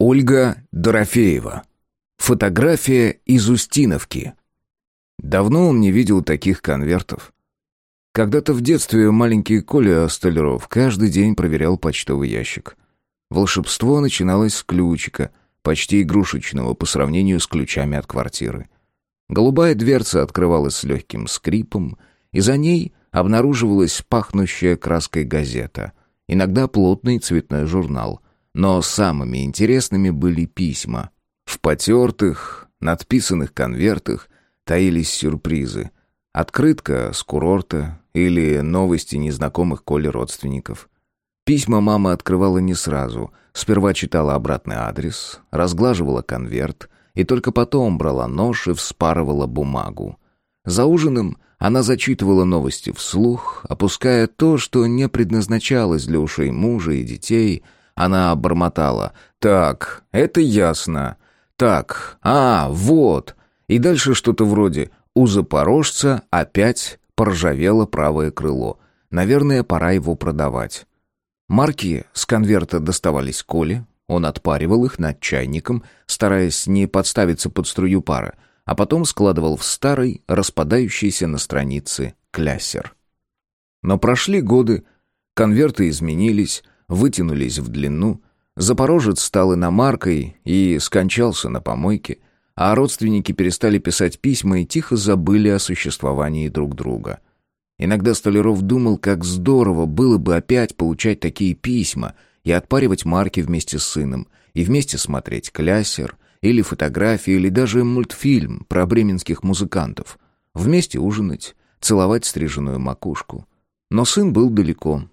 Ольга Дорофеева. Фотография из Устиновки. Давно он не видел таких конвертов. Когда-то в детстве маленький Коля Столяров каждый день проверял почтовый ящик. Волшебство начиналось с ключика, почти игрушечного по сравнению с ключами от квартиры. Голубая дверца открывалась с легким скрипом, и за ней обнаруживалась пахнущая краской газета, иногда плотный цветной журнал, но самыми интересными были письма. В потертых, надписанных конвертах таились сюрпризы. Открытка с курорта или новости незнакомых Коле родственников. Письма мама открывала не сразу. Сперва читала обратный адрес, разглаживала конверт и только потом брала нож и вспарывала бумагу. За ужином она зачитывала новости вслух, опуская то, что не предназначалось для ушей мужа и детей — она бормотала. «Так, это ясно. Так, а, вот». И дальше что-то вроде «У запорожца опять поржавело правое крыло. Наверное, пора его продавать». Марки с конверта доставались Коле. Он отпаривал их над чайником, стараясь не подставиться под струю пара, а потом складывал в старый, распадающийся на странице, кляссер. Но прошли годы, конверты изменились, вытянулись в длину, Запорожец стал иномаркой и скончался на помойке, а родственники перестали писать письма и тихо забыли о существовании друг друга. Иногда Столяров думал, как здорово было бы опять получать такие письма и отпаривать марки вместе с сыном, и вместе смотреть кляссер, или фотографии, или даже мультфильм про бременских музыкантов. Вместе ужинать, целовать стриженную макушку. Но сын был далеко,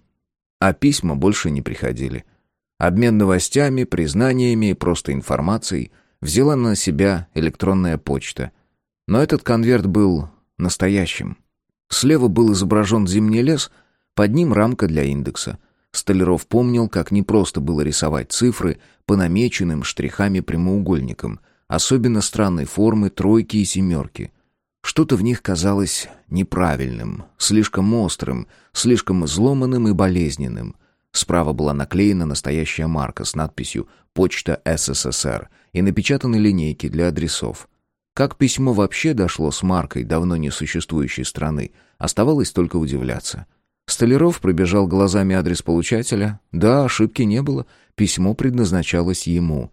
а письма больше не приходили. Обмен новостями, признаниями и просто информацией взяла на себя электронная почта. Но этот конверт был настоящим. Слева был изображен зимний лес, под ним рамка для индекса. Столяров помнил, как непросто было рисовать цифры по намеченным штрихами прямоугольникам, особенно странной формы тройки и семерки — что-то в них казалось неправильным, слишком острым, слишком изломанным и болезненным. Справа была наклеена настоящая марка с надписью «Почта СССР» и напечатаны линейки для адресов. Как письмо вообще дошло с маркой давно несуществующей страны, оставалось только удивляться. Столяров пробежал глазами адрес получателя. Да, ошибки не было, письмо предназначалось ему.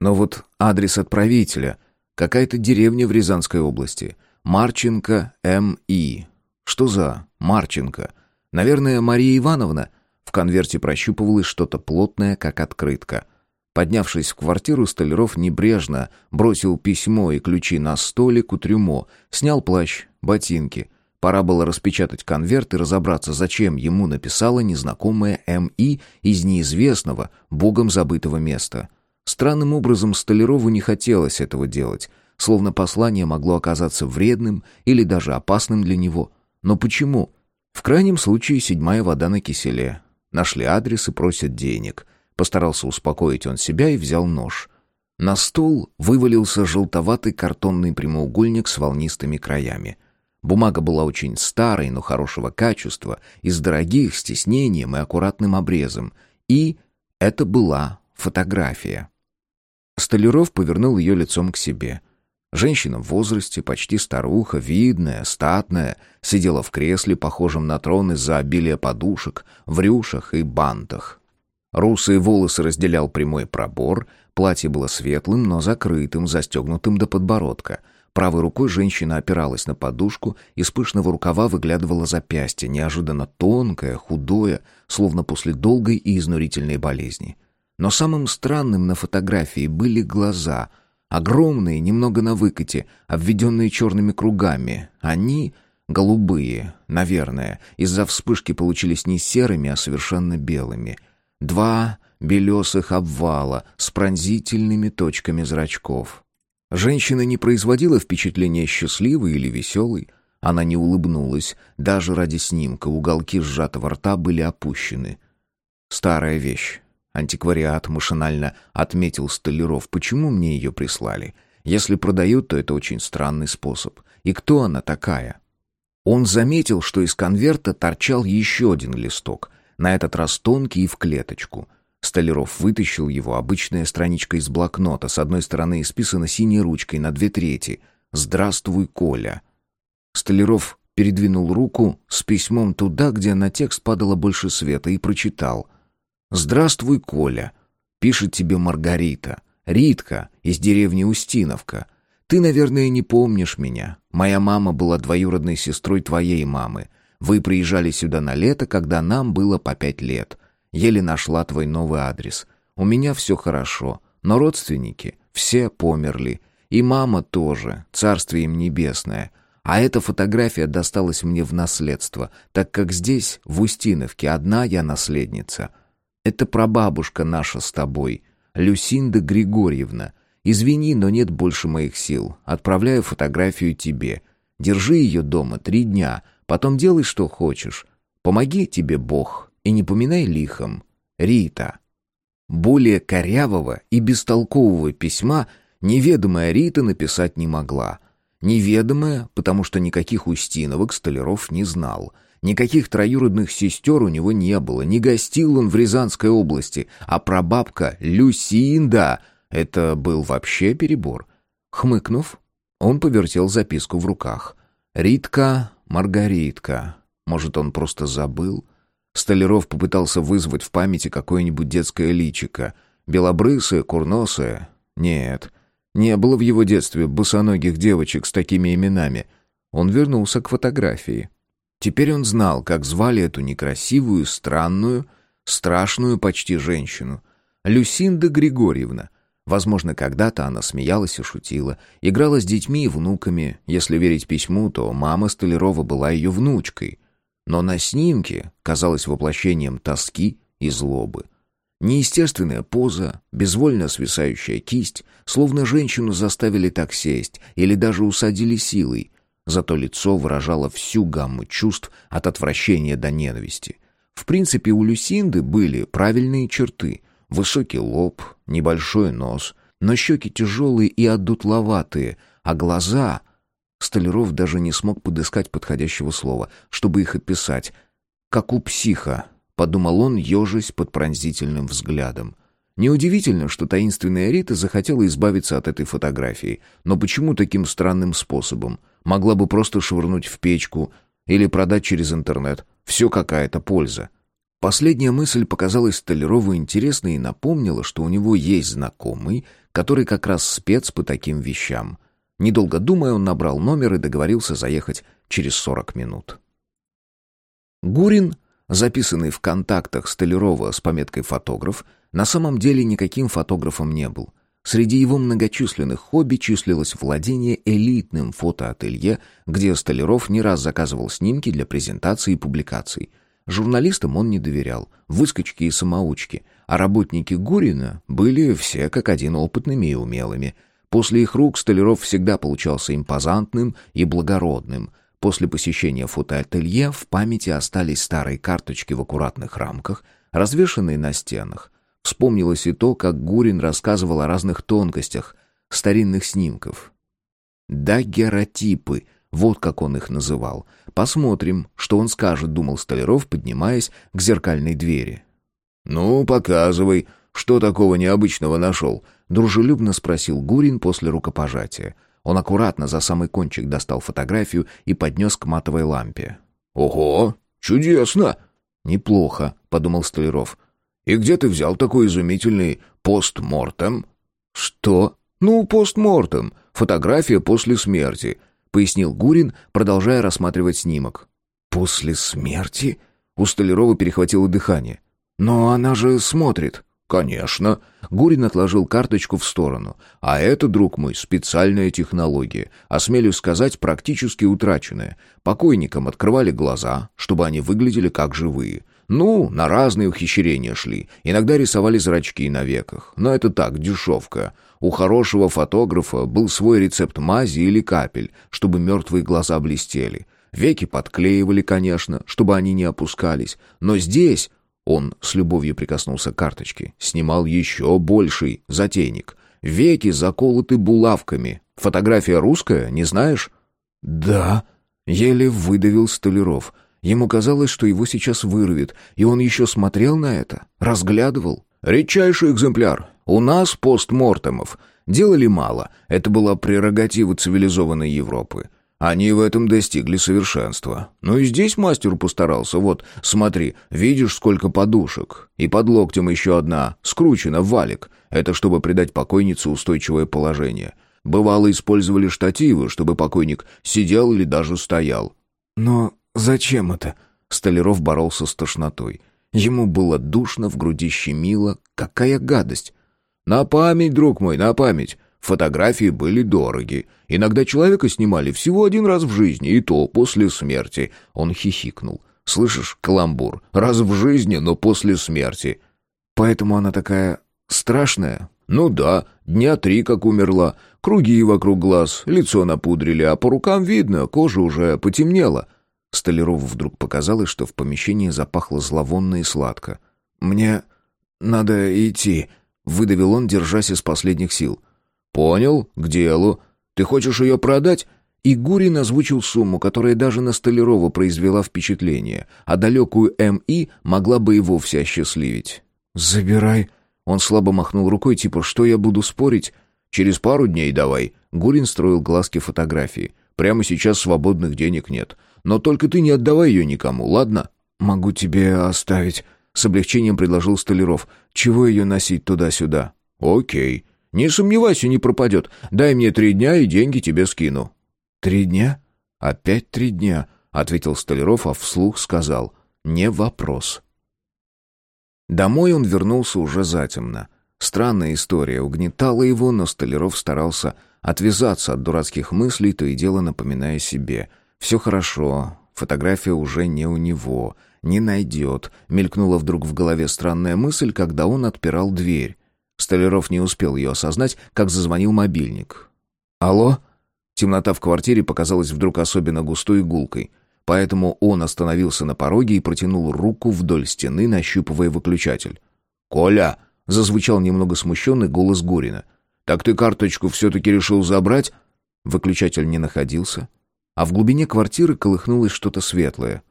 Но вот адрес отправителя — какая-то деревня в Рязанской области — Марченко М.И. Что за Марченко? Наверное, Мария Ивановна? В конверте прощупывалось что-то плотное, как открытка. Поднявшись в квартиру, Столяров небрежно бросил письмо и ключи на столик у трюмо, снял плащ, ботинки. Пора было распечатать конверт и разобраться, зачем ему написала незнакомая М.И. из неизвестного, богом забытого места. Странным образом Столярову не хотелось этого делать — словно послание могло оказаться вредным или даже опасным для него. Но почему? В крайнем случае седьмая вода на киселе. Нашли адрес и просят денег. Постарался успокоить он себя и взял нож. На стол вывалился желтоватый картонный прямоугольник с волнистыми краями. Бумага была очень старой, но хорошего качества, из дорогих, с тиснением и аккуратным обрезом. И это была фотография. Столяров повернул ее лицом к себе — Женщина в возрасте, почти старуха, видная, статная, сидела в кресле, похожем на трон из-за обилия подушек, в рюшах и бантах. Русые волосы разделял прямой пробор, платье было светлым, но закрытым, застегнутым до подбородка. Правой рукой женщина опиралась на подушку, из пышного рукава выглядывало запястье, неожиданно тонкое, худое, словно после долгой и изнурительной болезни. Но самым странным на фотографии были глаза — Огромные, немного на выкате, обведенные черными кругами. Они голубые, наверное, из-за вспышки получились не серыми, а совершенно белыми. Два белесых обвала с пронзительными точками зрачков. Женщина не производила впечатления счастливой или веселой. Она не улыбнулась. Даже ради снимка уголки сжатого рта были опущены. Старая вещь. Антиквариат машинально отметил Столяров. Почему мне ее прислали? Если продают, то это очень странный способ. И кто она такая? Он заметил, что из конверта торчал еще один листок, на этот раз тонкий и в клеточку. Столяров вытащил его, обычная страничка из блокнота, с одной стороны исписана синей ручкой на две трети. «Здравствуй, Коля». Столяров передвинул руку с письмом туда, где на текст падало больше света, и прочитал. «Здравствуй, Коля. Пишет тебе Маргарита. Ритка из деревни Устиновка. Ты, наверное, не помнишь меня. Моя мама была двоюродной сестрой твоей мамы. Вы приезжали сюда на лето, когда нам было по пять лет. Еле нашла твой новый адрес. У меня все хорошо, но родственники все померли. И мама тоже, царствие им небесное. А эта фотография досталась мне в наследство, так как здесь, в Устиновке, одна я наследница. Это прабабушка наша с тобой, Люсинда Григорьевна. Извини, но нет больше моих сил. Отправляю фотографию тебе. Держи ее дома три дня, потом делай, что хочешь. Помоги тебе Бог и не поминай лихом. Рита. Более корявого и бестолкового письма неведомая Рита написать не могла — Неведомое, потому что никаких Устиновок Столяров не знал. Никаких троюродных сестер у него не было, не гостил он в Рязанской области, а прабабка Люсинда — это был вообще перебор. Хмыкнув, он повертел записку в руках. «Ритка, Маргаритка. Может, он просто забыл?» Столяров попытался вызвать в памяти какое-нибудь детское личико. Белобрысое, курносое. Нет, не было в его детстве босоногих девочек с такими именами. Он вернулся к фотографии. Теперь он знал, как звали эту некрасивую, странную, страшную почти женщину. Люсинда Григорьевна. Возможно, когда-то она смеялась и шутила, играла с детьми и внуками. Если верить письму, то мама Столярова была ее внучкой. Но на снимке казалась воплощением тоски и злобы. Неестественная поза, безвольно свисающая кисть, словно женщину заставили так сесть или даже усадили силой. Зато лицо выражало всю гамму чувств от отвращения до ненависти. В принципе, у Люсинды были правильные черты. Высокий лоб, небольшой нос, но щеки тяжелые и отдутловатые, а глаза... Столяров даже не смог подыскать подходящего слова, чтобы их описать. Как у психа, — подумал он, ежась под пронзительным взглядом. Неудивительно, что таинственная Рита захотела избавиться от этой фотографии. Но почему таким странным способом? Могла бы просто швырнуть в печку или продать через интернет. Все какая-то польза. Последняя мысль показалась Столярову интересной и напомнила, что у него есть знакомый, который как раз спец по таким вещам. Недолго думая, он набрал номер и договорился заехать через сорок минут. Гурин записанный в контактах Столярова с пометкой «фотограф», на самом деле никаким фотографом не был. Среди его многочисленных хобби числилось владение элитным фотоателье, где Столяров не раз заказывал снимки для презентаций и публикаций. Журналистам он не доверял, выскочки и самоучки, а работники Гурина были все как один опытными и умелыми. После их рук Столяров всегда получался импозантным и благородным – После посещения фотоателье в памяти остались старые карточки в аккуратных рамках, развешанные на стенах. Вспомнилось и то, как Гурин рассказывал о разных тонкостях старинных снимков. «Дагеротипы», вот как он их называл. «Посмотрим, что он скажет», — думал Столяров, поднимаясь к зеркальной двери. «Ну, показывай, что такого необычного нашел?» — дружелюбно спросил Гурин после рукопожатия. Он аккуратно за самый кончик достал фотографию и поднес к матовой лампе. «Ого! Чудесно!» «Неплохо», — подумал Столяров. «И где ты взял такой изумительный постмортем?» «Что?» «Ну, постмортем. Фотография после смерти», — пояснил Гурин, продолжая рассматривать снимок. «После смерти?» У Столярова перехватило дыхание. «Но она же смотрит». «Конечно». Гурин отложил карточку в сторону. «А это, друг мой, специальная технология. Осмелюсь сказать, практически утраченная. Покойникам открывали глаза, чтобы они выглядели как живые. Ну, на разные ухищрения шли. Иногда рисовали зрачки на веках. Но это так, дешевка. У хорошего фотографа был свой рецепт мази или капель, чтобы мертвые глаза блестели. Веки подклеивали, конечно, чтобы они не опускались. Но здесь он с любовью прикоснулся к карточке. Снимал еще больший затейник. Веки заколоты булавками. Фотография русская, не знаешь? Да. Еле выдавил Столяров. Ему казалось, что его сейчас вырвет, и он еще смотрел на это, разглядывал. Редчайший экземпляр. У нас постмортемов. Делали мало. Это была прерогатива цивилизованной Европы. Они в этом достигли совершенства. Ну и здесь мастер постарался. Вот, смотри, видишь, сколько подушек. И под локтем еще одна, скручена валик. Это чтобы придать покойнице устойчивое положение. Бывало, использовали штативы, чтобы покойник сидел или даже стоял. Но зачем это? Столяров боролся с тошнотой. Ему было душно, в груди щемило. Какая гадость! «На память, друг мой, на память. Фотографии были дороги. Иногда человека снимали всего один раз в жизни, и то после смерти. Он хихикнул. Слышишь, каламбур, раз в жизни, но после смерти. Поэтому она такая страшная? Ну да, дня три как умерла. Круги вокруг глаз, лицо напудрили, а по рукам видно, кожа уже потемнела. Столярову вдруг показалось, что в помещении запахло зловонно и сладко. «Мне надо идти», — выдавил он, держась из последних сил. «Понял, к делу. Ты хочешь ее продать?» И Гурин озвучил сумму, которая даже на Столярова произвела впечатление, а далекую М.И. могла бы и вовсе осчастливить. «Забирай». Он слабо махнул рукой, типа «что я буду спорить?» «Через пару дней давай». Гурин строил глазки фотографии. «Прямо сейчас свободных денег нет. Но только ты не отдавай ее никому, ладно?» «Могу тебе оставить», — с облегчением предложил Столяров. «Чего ее носить туда-сюда?» «Окей». «Не сомневайся, не пропадет. Дай мне три дня, и деньги тебе скину». «Три дня?» «Опять три дня», — ответил Столяров, а вслух сказал. «Не вопрос». Домой он вернулся уже затемно. Странная история угнетала его, но Столяров старался отвязаться от дурацких мыслей, то и дело напоминая себе. «Все хорошо, фотография уже не у него, не найдет», мелькнула вдруг в голове странная мысль, когда он отпирал дверь. Столяров не успел ее осознать, как зазвонил мобильник. «Алло?» Темнота в квартире показалась вдруг особенно густой и поэтому он остановился на пороге и протянул руку вдоль стены, нащупывая выключатель. «Коля!» — зазвучал немного смущенный голос Гурина. «Так ты карточку все-таки решил забрать?» Выключатель не находился, а в глубине квартиры колыхнулось что-то светлое.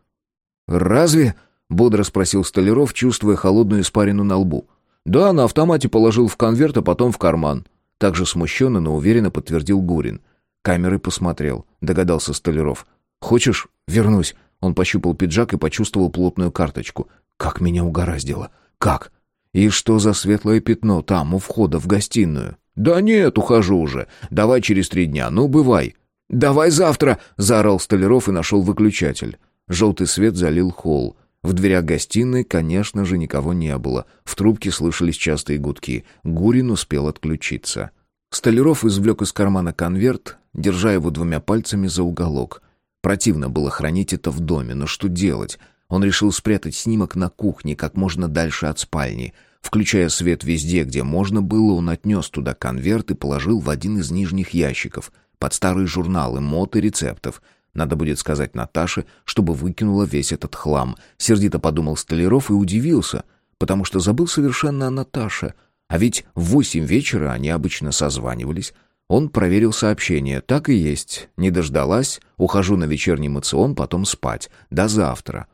«Разве?» — бодро спросил Столяров, чувствуя холодную испарину на лбу. «Да, на автомате положил в конверт, а потом в карман». Также смущенно, но уверенно подтвердил Гурин. Камеры посмотрел, догадался Столяров. «Хочешь, вернусь?» Он пощупал пиджак и почувствовал плотную карточку. «Как меня угораздило! Как? И что за светлое пятно там, у входа в гостиную?» «Да нет, ухожу уже. Давай через три дня. Ну, бывай». «Давай завтра!» — заорал Столяров и нашел выключатель. Желтый свет залил холл. В дверях гостиной, конечно же, никого не было. В трубке слышались частые гудки. Гурин успел отключиться. Столяров извлек из кармана конверт, держа его двумя пальцами за уголок. Противно было хранить это в доме, но что делать? Он решил спрятать снимок на кухне, как можно дальше от спальни. Включая свет везде, где можно было, он отнес туда конверт и положил в один из нижних ящиков, под старые журналы мод и рецептов — надо будет сказать Наташе, чтобы выкинула весь этот хлам. Сердито подумал Столяров и удивился, потому что забыл совершенно о Наташе. А ведь в восемь вечера они обычно созванивались. Он проверил сообщение. Так и есть. Не дождалась. Ухожу на вечерний мацион, потом спать. До завтра.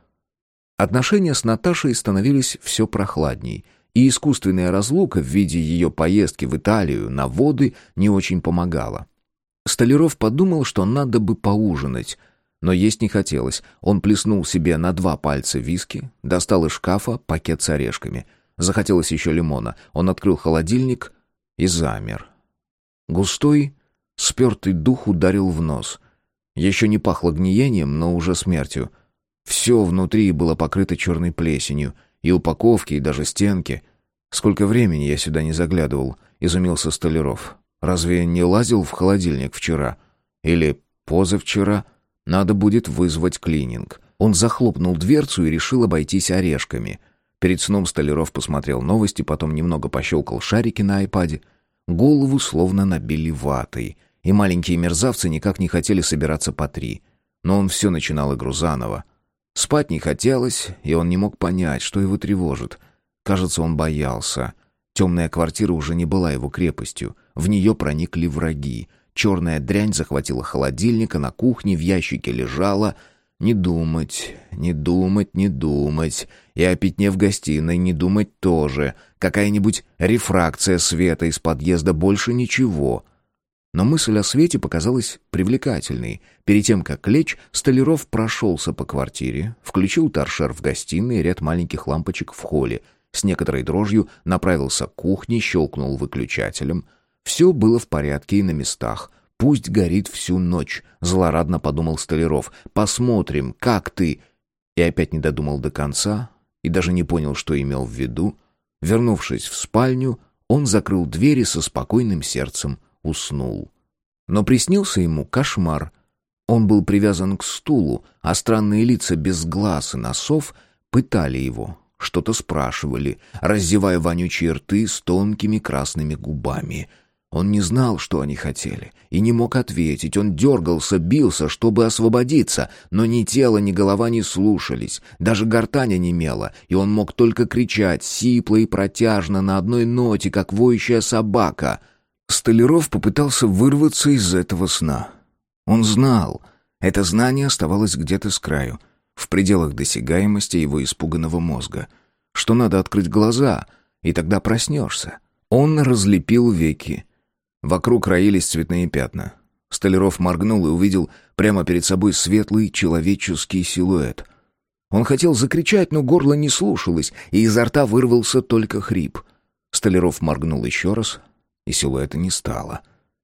Отношения с Наташей становились все прохладней. И искусственная разлука в виде ее поездки в Италию на воды не очень помогала. Столяров подумал, что надо бы поужинать, но есть не хотелось. Он плеснул себе на два пальца виски, достал из шкафа пакет с орешками. Захотелось еще лимона. Он открыл холодильник и замер. Густой, спертый дух ударил в нос. Еще не пахло гниением, но уже смертью. Все внутри было покрыто черной плесенью, и упаковки, и даже стенки. Сколько времени я сюда не заглядывал, изумился Столяров. Разве не лазил в холодильник вчера? Или позавчера? Надо будет вызвать клининг. Он захлопнул дверцу и решил обойтись орешками. Перед сном Столяров посмотрел новости, потом немного пощелкал шарики на айпаде. Голову словно набили ватой, и маленькие мерзавцы никак не хотели собираться по три. Но он все начинал игру заново. Спать не хотелось, и он не мог понять, что его тревожит. Кажется, он боялся. Темная квартира уже не была его крепостью. В нее проникли враги. Черная дрянь захватила холодильник, а на кухне в ящике лежала... Не думать, не думать, не думать. И о пятне в гостиной не думать тоже. Какая-нибудь рефракция света из подъезда, больше ничего. Но мысль о свете показалась привлекательной. Перед тем, как лечь, Столяров прошелся по квартире, включил торшер в гостиной и ряд маленьких лампочек в холле. С некоторой дрожью направился к кухне, щелкнул выключателем. Все было в порядке и на местах — Пусть горит всю ночь, злорадно подумал Столяров. Посмотрим, как ты. И опять не додумал до конца и даже не понял, что имел в виду. Вернувшись в спальню, он закрыл двери со спокойным сердцем уснул. Но приснился ему кошмар. Он был привязан к стулу, а странные лица без глаз и носов пытали его, что-то спрашивали, раздевая вонючие рты с тонкими красными губами — он не знал, что они хотели, и не мог ответить. Он дергался, бился, чтобы освободиться, но ни тело, ни голова не слушались. Даже гортань онемела, и он мог только кричать, сипло и протяжно, на одной ноте, как воющая собака. Столяров попытался вырваться из этого сна. Он знал, это знание оставалось где-то с краю, в пределах досягаемости его испуганного мозга, что надо открыть глаза, и тогда проснешься. Он разлепил веки — Вокруг роились цветные пятна. Столяров моргнул и увидел прямо перед собой светлый человеческий силуэт. Он хотел закричать, но горло не слушалось, и изо рта вырвался только хрип. Столяров моргнул еще раз, и силуэта не стало.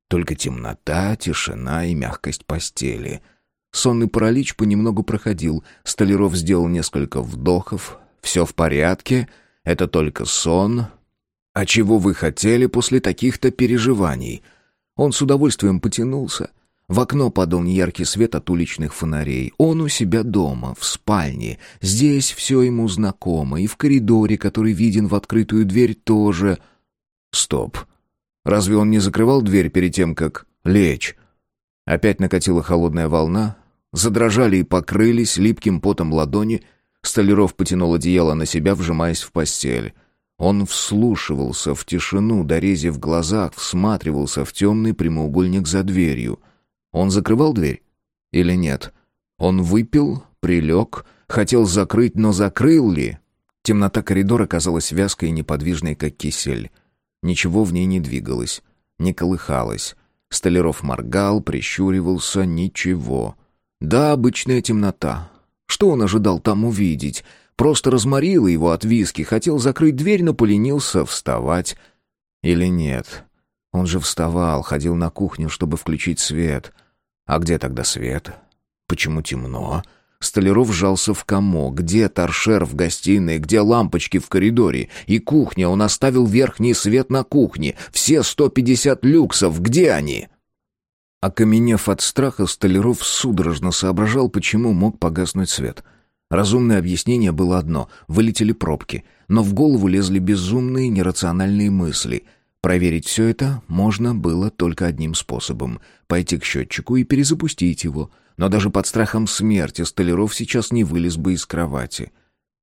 Только темнота, тишина и мягкость постели. Сонный паралич понемногу проходил. Столяров сделал несколько вдохов. «Все в порядке. Это только сон. «А чего вы хотели после таких-то переживаний?» Он с удовольствием потянулся. В окно падал неяркий свет от уличных фонарей. Он у себя дома, в спальне. Здесь все ему знакомо. И в коридоре, который виден в открытую дверь, тоже... Стоп. Разве он не закрывал дверь перед тем, как лечь? Опять накатила холодная волна. Задрожали и покрылись липким потом ладони. Столяров потянул одеяло на себя, вжимаясь в постель. Он вслушивался в тишину, дорези в глазах, всматривался в темный прямоугольник за дверью. Он закрывал дверь? Или нет? Он выпил, прилег, хотел закрыть, но закрыл ли? Темнота коридора казалась вязкой и неподвижной, как кисель. Ничего в ней не двигалось, не колыхалось. Столяров моргал, прищуривался, ничего. Да, обычная темнота. Что он ожидал там увидеть? Просто разморило его от виски, хотел закрыть дверь, но поленился вставать. Или нет? Он же вставал, ходил на кухню, чтобы включить свет. А где тогда свет? Почему темно? Столяров сжался в комок. Где торшер в гостиной, где лампочки в коридоре? И кухня, он оставил верхний свет на кухне. Все сто пятьдесят люксов, где они? Окаменев от страха, Столяров судорожно соображал, почему мог погаснуть свет — Разумное объяснение было одно — вылетели пробки. Но в голову лезли безумные, нерациональные мысли. Проверить все это можно было только одним способом — пойти к счетчику и перезапустить его. Но даже под страхом смерти Столяров сейчас не вылез бы из кровати.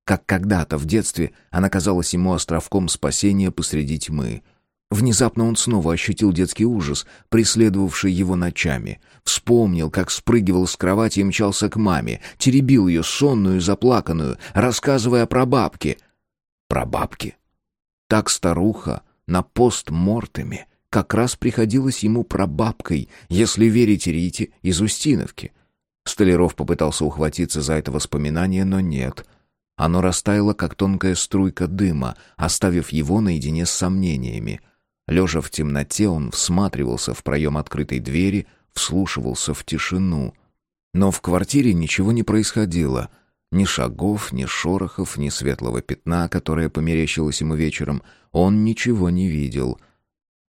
Как когда-то в детстве она казалась ему островком спасения посреди тьмы — Внезапно он снова ощутил детский ужас, преследовавший его ночами. Вспомнил, как спрыгивал с кровати и мчался к маме, теребил ее сонную и заплаканную, рассказывая про бабки. Про бабки. Так старуха на постмортеме как раз приходилась ему прабабкой, если верить Рите из Устиновки. Столяров попытался ухватиться за это воспоминание, но нет. Оно растаяло, как тонкая струйка дыма, оставив его наедине с сомнениями — Лежа в темноте, он всматривался в проем открытой двери, вслушивался в тишину. Но в квартире ничего не происходило. Ни шагов, ни шорохов, ни светлого пятна, которое померещилось ему вечером. Он ничего не видел.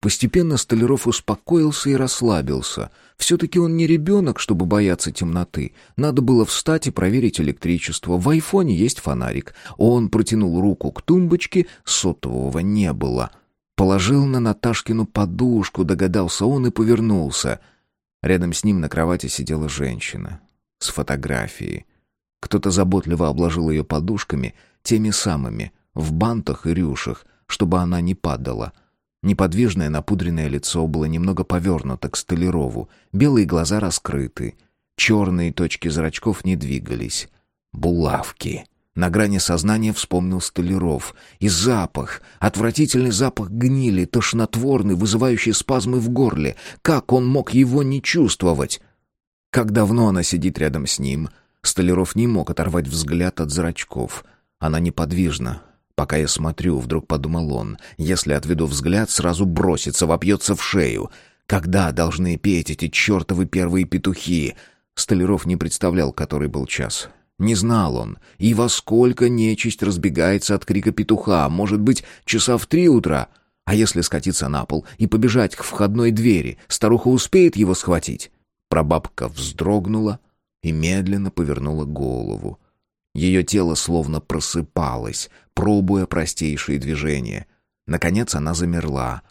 Постепенно Столяров успокоился и расслабился. Все-таки он не ребенок, чтобы бояться темноты. Надо было встать и проверить электричество. В айфоне есть фонарик. Он протянул руку к тумбочке, сотового не было — Положил на Наташкину подушку, догадался он и повернулся. Рядом с ним на кровати сидела женщина. С фотографией. Кто-то заботливо обложил ее подушками, теми самыми, в бантах и рюшах, чтобы она не падала. Неподвижное напудренное лицо было немного повернуто к Столярову, белые глаза раскрыты. Черные точки зрачков не двигались. Булавки. На грани сознания вспомнил Столяров. И запах, отвратительный запах гнили, тошнотворный, вызывающий спазмы в горле. Как он мог его не чувствовать? Как давно она сидит рядом с ним? Столяров не мог оторвать взгляд от зрачков. Она неподвижна. Пока я смотрю, вдруг подумал он, если отведу взгляд, сразу бросится, вопьется в шею. Когда должны петь эти чертовы первые петухи? Столяров не представлял, который был час. Не знал он, и во сколько нечисть разбегается от крика петуха, может быть, часа в три утра. А если скатиться на пол и побежать к входной двери, старуха успеет его схватить? Прабабка вздрогнула и медленно повернула голову. Ее тело словно просыпалось, пробуя простейшие движения. Наконец она замерла.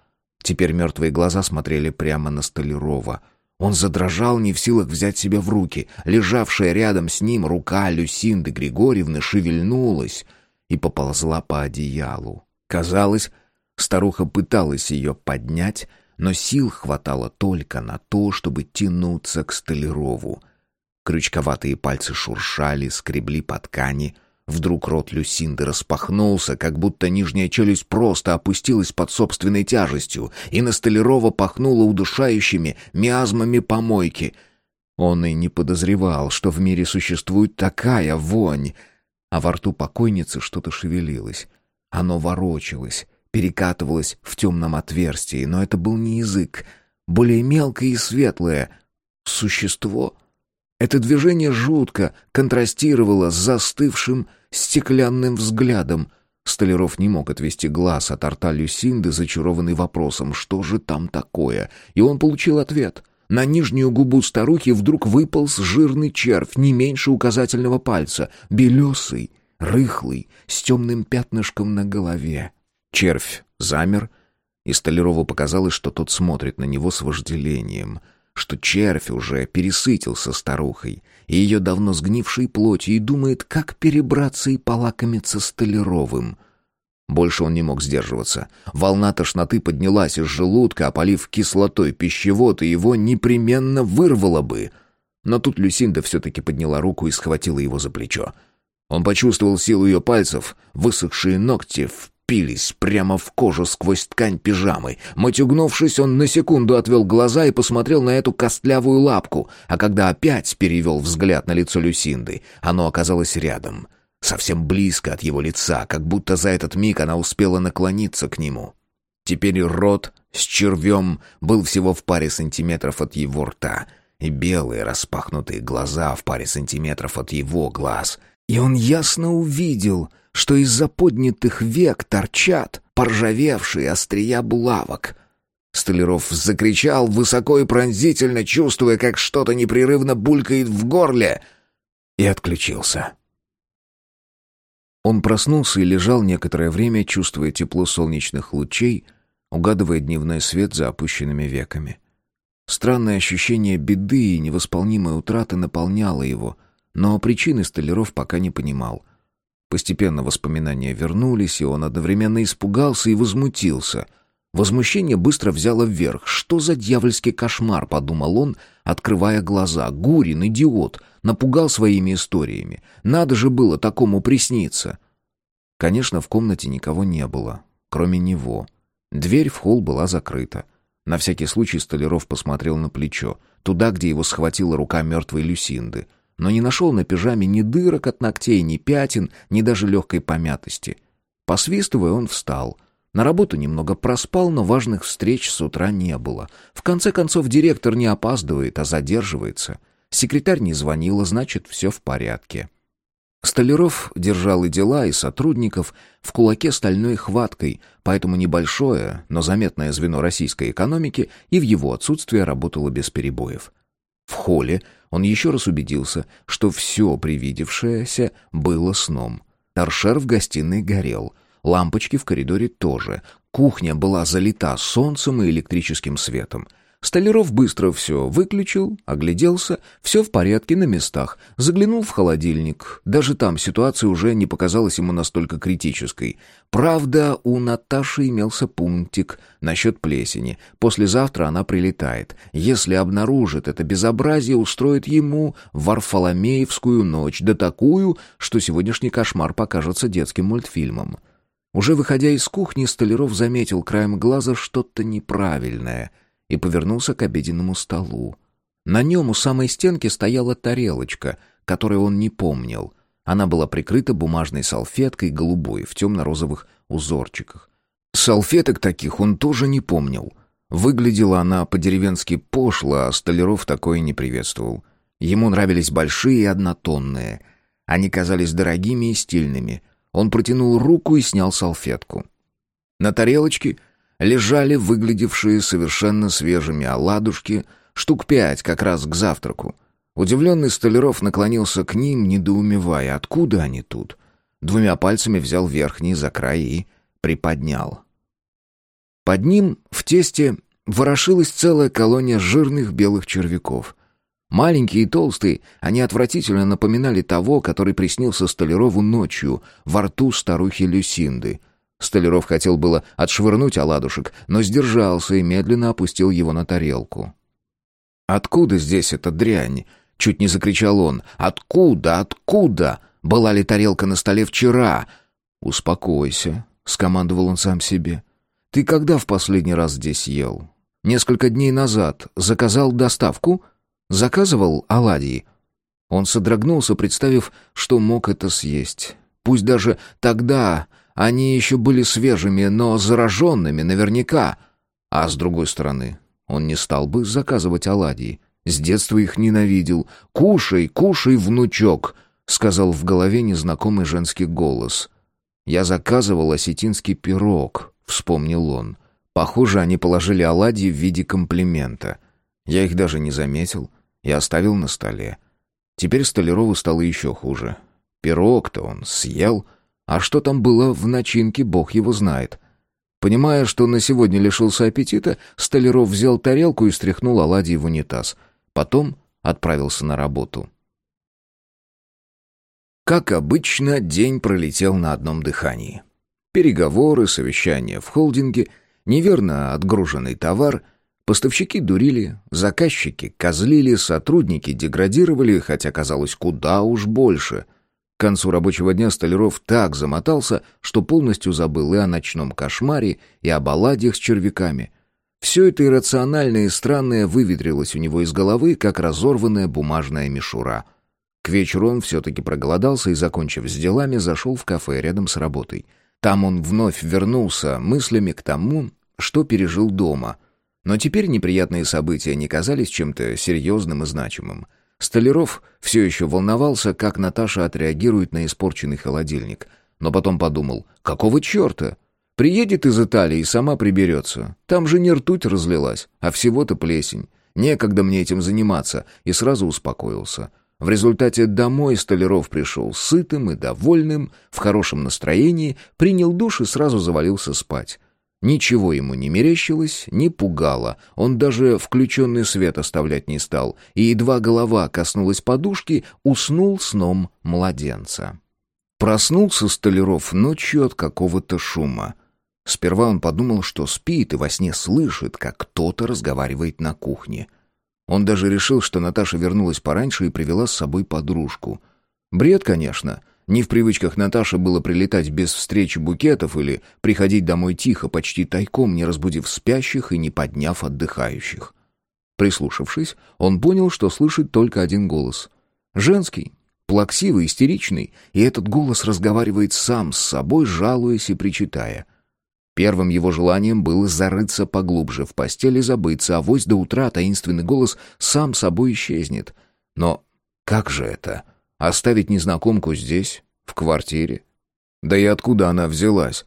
Теперь мертвые глаза смотрели прямо на Столярова — он задрожал, не в силах взять себя в руки. Лежавшая рядом с ним рука Люсинды Григорьевны шевельнулась и поползла по одеялу. Казалось, старуха пыталась ее поднять, но сил хватало только на то, чтобы тянуться к Столярову. Крючковатые пальцы шуршали, скребли по ткани — Вдруг рот Люсинды распахнулся, как будто нижняя челюсть просто опустилась под собственной тяжестью, и на Столярова пахнуло удушающими миазмами помойки. Он и не подозревал, что в мире существует такая вонь. А во рту покойницы что-то шевелилось. Оно ворочалось, перекатывалось в темном отверстии, но это был не язык, более мелкое и светлое. Существо? Это движение жутко контрастировало с застывшим стеклянным взглядом. Столяров не мог отвести глаз от рта Люсинды, зачарованный вопросом, что же там такое, и он получил ответ. На нижнюю губу старухи вдруг выполз жирный червь, не меньше указательного пальца, белесый, рыхлый, с темным пятнышком на голове. Червь замер, и Столярову показалось, что тот смотрит на него с вожделением — что червь уже пересытился старухой и ее давно сгнившей плотью и думает, как перебраться и полакомиться Столяровым. Больше он не мог сдерживаться. Волна тошноты поднялась из желудка, опалив кислотой пищевод, и его непременно вырвало бы. Но тут Люсинда все-таки подняла руку и схватила его за плечо. Он почувствовал силу ее пальцев, высохшие ногти впились прямо в кожу сквозь ткань пижамы. Матюгнувшись, он на секунду отвел глаза и посмотрел на эту костлявую лапку, а когда опять перевел взгляд на лицо Люсинды, оно оказалось рядом, совсем близко от его лица, как будто за этот миг она успела наклониться к нему. Теперь рот с червем был всего в паре сантиметров от его рта, и белые распахнутые глаза в паре сантиметров от его глаз. И он ясно увидел — что из-за поднятых век торчат поржавевшие острия булавок. Столяров закричал высоко и пронзительно, чувствуя, как что-то непрерывно булькает в горле, и отключился. Он проснулся и лежал некоторое время, чувствуя тепло солнечных лучей, угадывая дневной свет за опущенными веками. Странное ощущение беды и невосполнимой утраты наполняло его, но причины Столяров пока не понимал. Постепенно воспоминания вернулись, и он одновременно испугался и возмутился. Возмущение быстро взяло вверх. «Что за дьявольский кошмар?» — подумал он, открывая глаза. «Гурин, идиот! Напугал своими историями. Надо же было такому присниться!» Конечно, в комнате никого не было, кроме него. Дверь в холл была закрыта. На всякий случай Столяров посмотрел на плечо, туда, где его схватила рука мертвой Люсинды — но не нашел на пижаме ни дырок от ногтей, ни пятен, ни даже легкой помятости. Посвистывая, он встал. На работу немного проспал, но важных встреч с утра не было. В конце концов, директор не опаздывает, а задерживается. Секретарь не звонила, значит, все в порядке. Столяров держал и дела, и сотрудников в кулаке стальной хваткой, поэтому небольшое, но заметное звено российской экономики и в его отсутствие работало без перебоев. В холле он еще раз убедился, что все привидевшееся было сном. Торшер в гостиной горел, лампочки в коридоре тоже. Кухня была залита солнцем и электрическим светом. Столяров быстро все выключил, огляделся, все в порядке на местах, заглянул в холодильник. Даже там ситуация уже не показалась ему настолько критической. Правда, у Наташи имелся пунктик насчет плесени. Послезавтра она прилетает. Если обнаружит это безобразие, устроит ему Варфоломеевскую ночь, да такую, что сегодняшний кошмар покажется детским мультфильмом. Уже выходя из кухни, Столяров заметил краем глаза что-то неправильное — и повернулся к обеденному столу. На нем у самой стенки стояла тарелочка, которую он не помнил. Она была прикрыта бумажной салфеткой голубой в темно-розовых узорчиках. Салфеток таких он тоже не помнил. Выглядела она по-деревенски пошло, а Столяров такое не приветствовал. Ему нравились большие и однотонные. Они казались дорогими и стильными. Он протянул руку и снял салфетку. На тарелочке лежали выглядевшие совершенно свежими оладушки, штук пять как раз к завтраку. Удивленный Столяров наклонился к ним, недоумевая, откуда они тут. Двумя пальцами взял верхний за край и приподнял. Под ним, в тесте, ворошилась целая колония жирных белых червяков. Маленькие и толстые, они отвратительно напоминали того, который приснился Столярову ночью во рту старухи Люсинды — Столяров хотел было отшвырнуть оладушек, но сдержался и медленно опустил его на тарелку. «Откуда здесь эта дрянь?» — чуть не закричал он. «Откуда? Откуда? Была ли тарелка на столе вчера?» «Успокойся», — скомандовал он сам себе. «Ты когда в последний раз здесь ел? Несколько дней назад заказал доставку? Заказывал оладьи?» Он содрогнулся, представив, что мог это съесть. Пусть даже тогда они еще были свежими, но зараженными наверняка. А с другой стороны, он не стал бы заказывать оладьи. С детства их ненавидел. «Кушай, кушай, внучок!» — сказал в голове незнакомый женский голос. «Я заказывал осетинский пирог», — вспомнил он. Похоже, они положили оладьи в виде комплимента. Я их даже не заметил и оставил на столе. Теперь Столярову стало еще хуже. Пирог-то он съел — а что там было в начинке, бог его знает. Понимая, что на сегодня лишился аппетита, Столяров взял тарелку и стряхнул оладьи в унитаз. Потом отправился на работу. Как обычно, день пролетел на одном дыхании. Переговоры, совещания в холдинге, неверно отгруженный товар, поставщики дурили, заказчики козлили, сотрудники деградировали, хотя казалось куда уж больше — к концу рабочего дня Столяров так замотался, что полностью забыл и о ночном кошмаре, и об оладьях с червяками. Все это иррациональное и странное выветрилось у него из головы, как разорванная бумажная мишура. К вечеру он все-таки проголодался и, закончив с делами, зашел в кафе рядом с работой. Там он вновь вернулся мыслями к тому, что пережил дома. Но теперь неприятные события не казались чем-то серьезным и значимым. Столяров все еще волновался, как Наташа отреагирует на испорченный холодильник. Но потом подумал, какого черта? Приедет из Италии и сама приберется. Там же не ртуть разлилась, а всего-то плесень. Некогда мне этим заниматься, и сразу успокоился. В результате домой Столяров пришел сытым и довольным, в хорошем настроении, принял душ и сразу завалился спать. Ничего ему не мерещилось, не пугало, он даже включенный свет оставлять не стал, и едва голова коснулась подушки, уснул сном младенца. Проснулся Столяров ночью от какого-то шума. Сперва он подумал, что спит и во сне слышит, как кто-то разговаривает на кухне. Он даже решил, что Наташа вернулась пораньше и привела с собой подружку. Бред, конечно, не в привычках Наташи было прилетать без встречи букетов или приходить домой тихо, почти тайком, не разбудив спящих и не подняв отдыхающих. Прислушавшись, он понял, что слышит только один голос. Женский, плаксивый, истеричный, и этот голос разговаривает сам с собой, жалуясь и причитая. Первым его желанием было зарыться поглубже в постели, забыться, а вось до утра таинственный голос сам собой исчезнет. Но как же это? Оставить незнакомку здесь, в квартире? Да и откуда она взялась?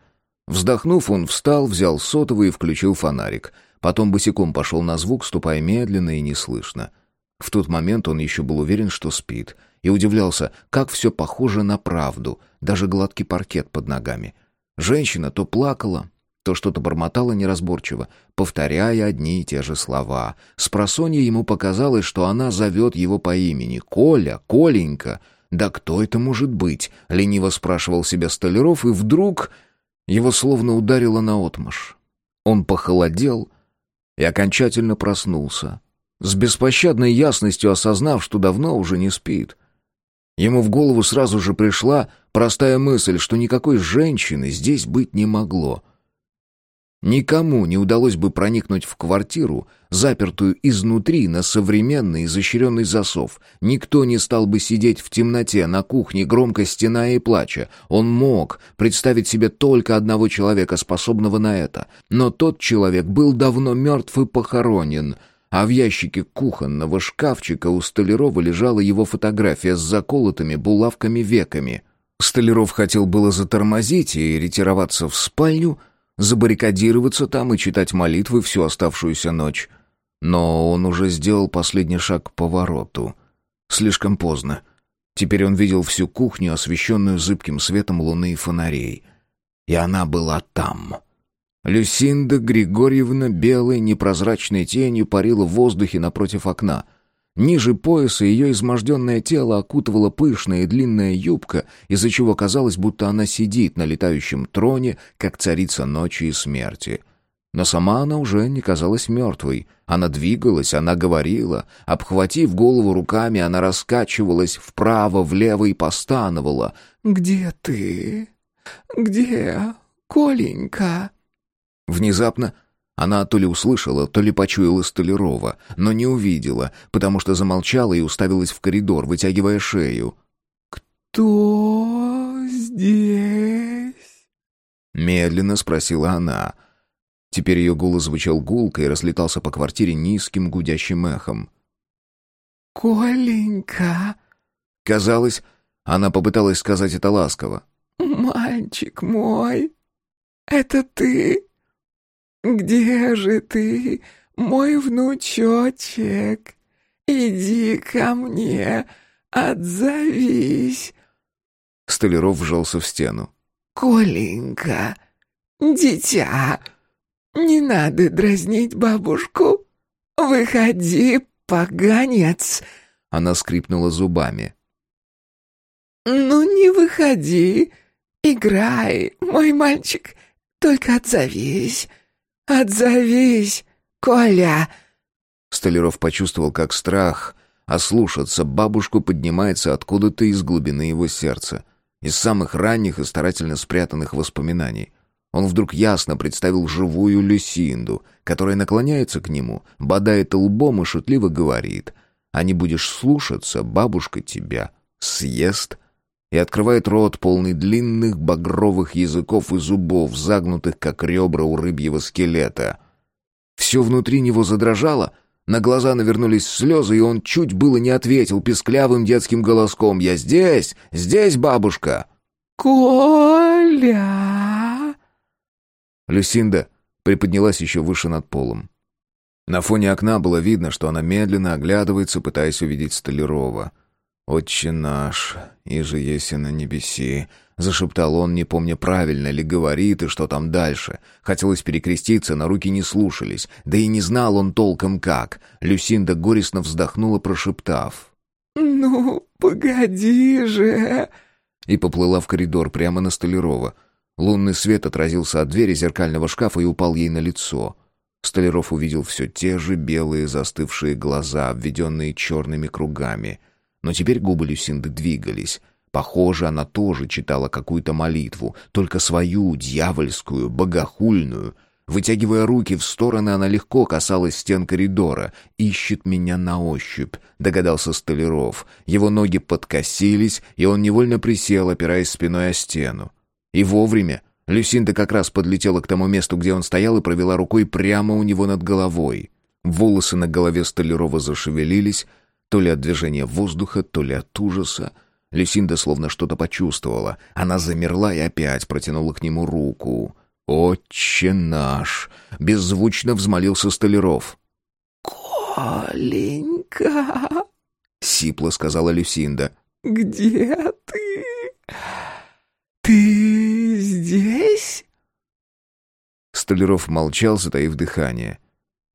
Вздохнув, он встал, взял сотовый и включил фонарик. Потом босиком пошел на звук, ступая медленно и неслышно. В тот момент он еще был уверен, что спит, и удивлялся, как все похоже на правду, даже гладкий паркет под ногами. Женщина то плакала, То что-то бормотало неразборчиво, повторяя одни и те же слова. С просонья ему показалось, что она зовет его по имени. «Коля! Коленька!» «Да кто это может быть?» — лениво спрашивал себя Столяров, и вдруг его словно ударило наотмашь. Он похолодел и окончательно проснулся, с беспощадной ясностью осознав, что давно уже не спит. Ему в голову сразу же пришла простая мысль, что никакой женщины здесь быть не могло — Никому не удалось бы проникнуть в квартиру, запертую изнутри на современный изощренный засов. Никто не стал бы сидеть в темноте на кухне, громко стеная и плача. Он мог представить себе только одного человека, способного на это. Но тот человек был давно мертв и похоронен, а в ящике кухонного шкафчика у Столярова лежала его фотография с заколотыми булавками веками. Столяров хотел было затормозить и ретироваться в спальню, забаррикадироваться там и читать молитвы всю оставшуюся ночь. Но он уже сделал последний шаг к повороту. Слишком поздно. Теперь он видел всю кухню, освещенную зыбким светом луны и фонарей. И она была там. Люсинда Григорьевна белой непрозрачной тенью парила в воздухе напротив окна — Ниже пояса ее изможденное тело окутывала пышная и длинная юбка, из-за чего казалось, будто она сидит на летающем троне, как царица ночи и смерти. Но сама она уже не казалась мертвой. Она двигалась, она говорила. Обхватив голову руками, она раскачивалась вправо-влево и постановала. «Где ты? Где, Коленька?» Внезапно она то ли услышала, то ли почуяла Столярова, но не увидела, потому что замолчала и уставилась в коридор, вытягивая шею. «Кто здесь?» Медленно спросила она. Теперь ее голос звучал гулко и разлетался по квартире низким гудящим эхом. «Коленька!» Казалось, она попыталась сказать это ласково. «Мальчик мой, это ты?» «Где же ты, мой внучочек? Иди ко мне, отзовись!» Столяров вжался в стену. «Коленька, дитя, не надо дразнить бабушку. Выходи, поганец!» Она скрипнула зубами. «Ну, не выходи, играй, мой мальчик, только отзовись!» «Отзовись, Коля!» Столяров почувствовал, как страх ослушаться бабушку поднимается откуда-то из глубины его сердца, из самых ранних и старательно спрятанных воспоминаний. Он вдруг ясно представил живую Люсинду, которая наклоняется к нему, бодает лбом и шутливо говорит «А не будешь слушаться, бабушка тебя съест и открывает рот, полный длинных багровых языков и зубов, загнутых, как ребра у рыбьего скелета. Все внутри него задрожало, на глаза навернулись слезы, и он чуть было не ответил песклявым детским голоском «Я здесь! Здесь, бабушка!» «Коля!» Люсинда приподнялась еще выше над полом. На фоне окна было видно, что она медленно оглядывается, пытаясь увидеть Столярова — «Отче наш, иже еси на небеси», — зашептал он, не помня, правильно ли говорит и что там дальше. Хотелось перекреститься, но руки не слушались, да и не знал он толком как. Люсинда горестно вздохнула, прошептав. «Ну, погоди же!» И поплыла в коридор прямо на Столярова. Лунный свет отразился от двери зеркального шкафа и упал ей на лицо. Столяров увидел все те же белые застывшие глаза, обведенные черными кругами — но теперь губы Люсинды двигались. Похоже, она тоже читала какую-то молитву, только свою, дьявольскую, богохульную. Вытягивая руки в стороны, она легко касалась стен коридора. «Ищет меня на ощупь», — догадался Столяров. Его ноги подкосились, и он невольно присел, опираясь спиной о стену. И вовремя. Люсинда как раз подлетела к тому месту, где он стоял, и провела рукой прямо у него над головой. Волосы на голове Столярова зашевелились, то ли от движения воздуха, то ли от ужаса. Люсинда словно что-то почувствовала. Она замерла и опять протянула к нему руку. «Отче наш!» — беззвучно взмолился Столяров. «Коленька!» — сипло сказала Люсинда. «Где ты? Ты здесь?» Столяров молчал, затаив дыхание.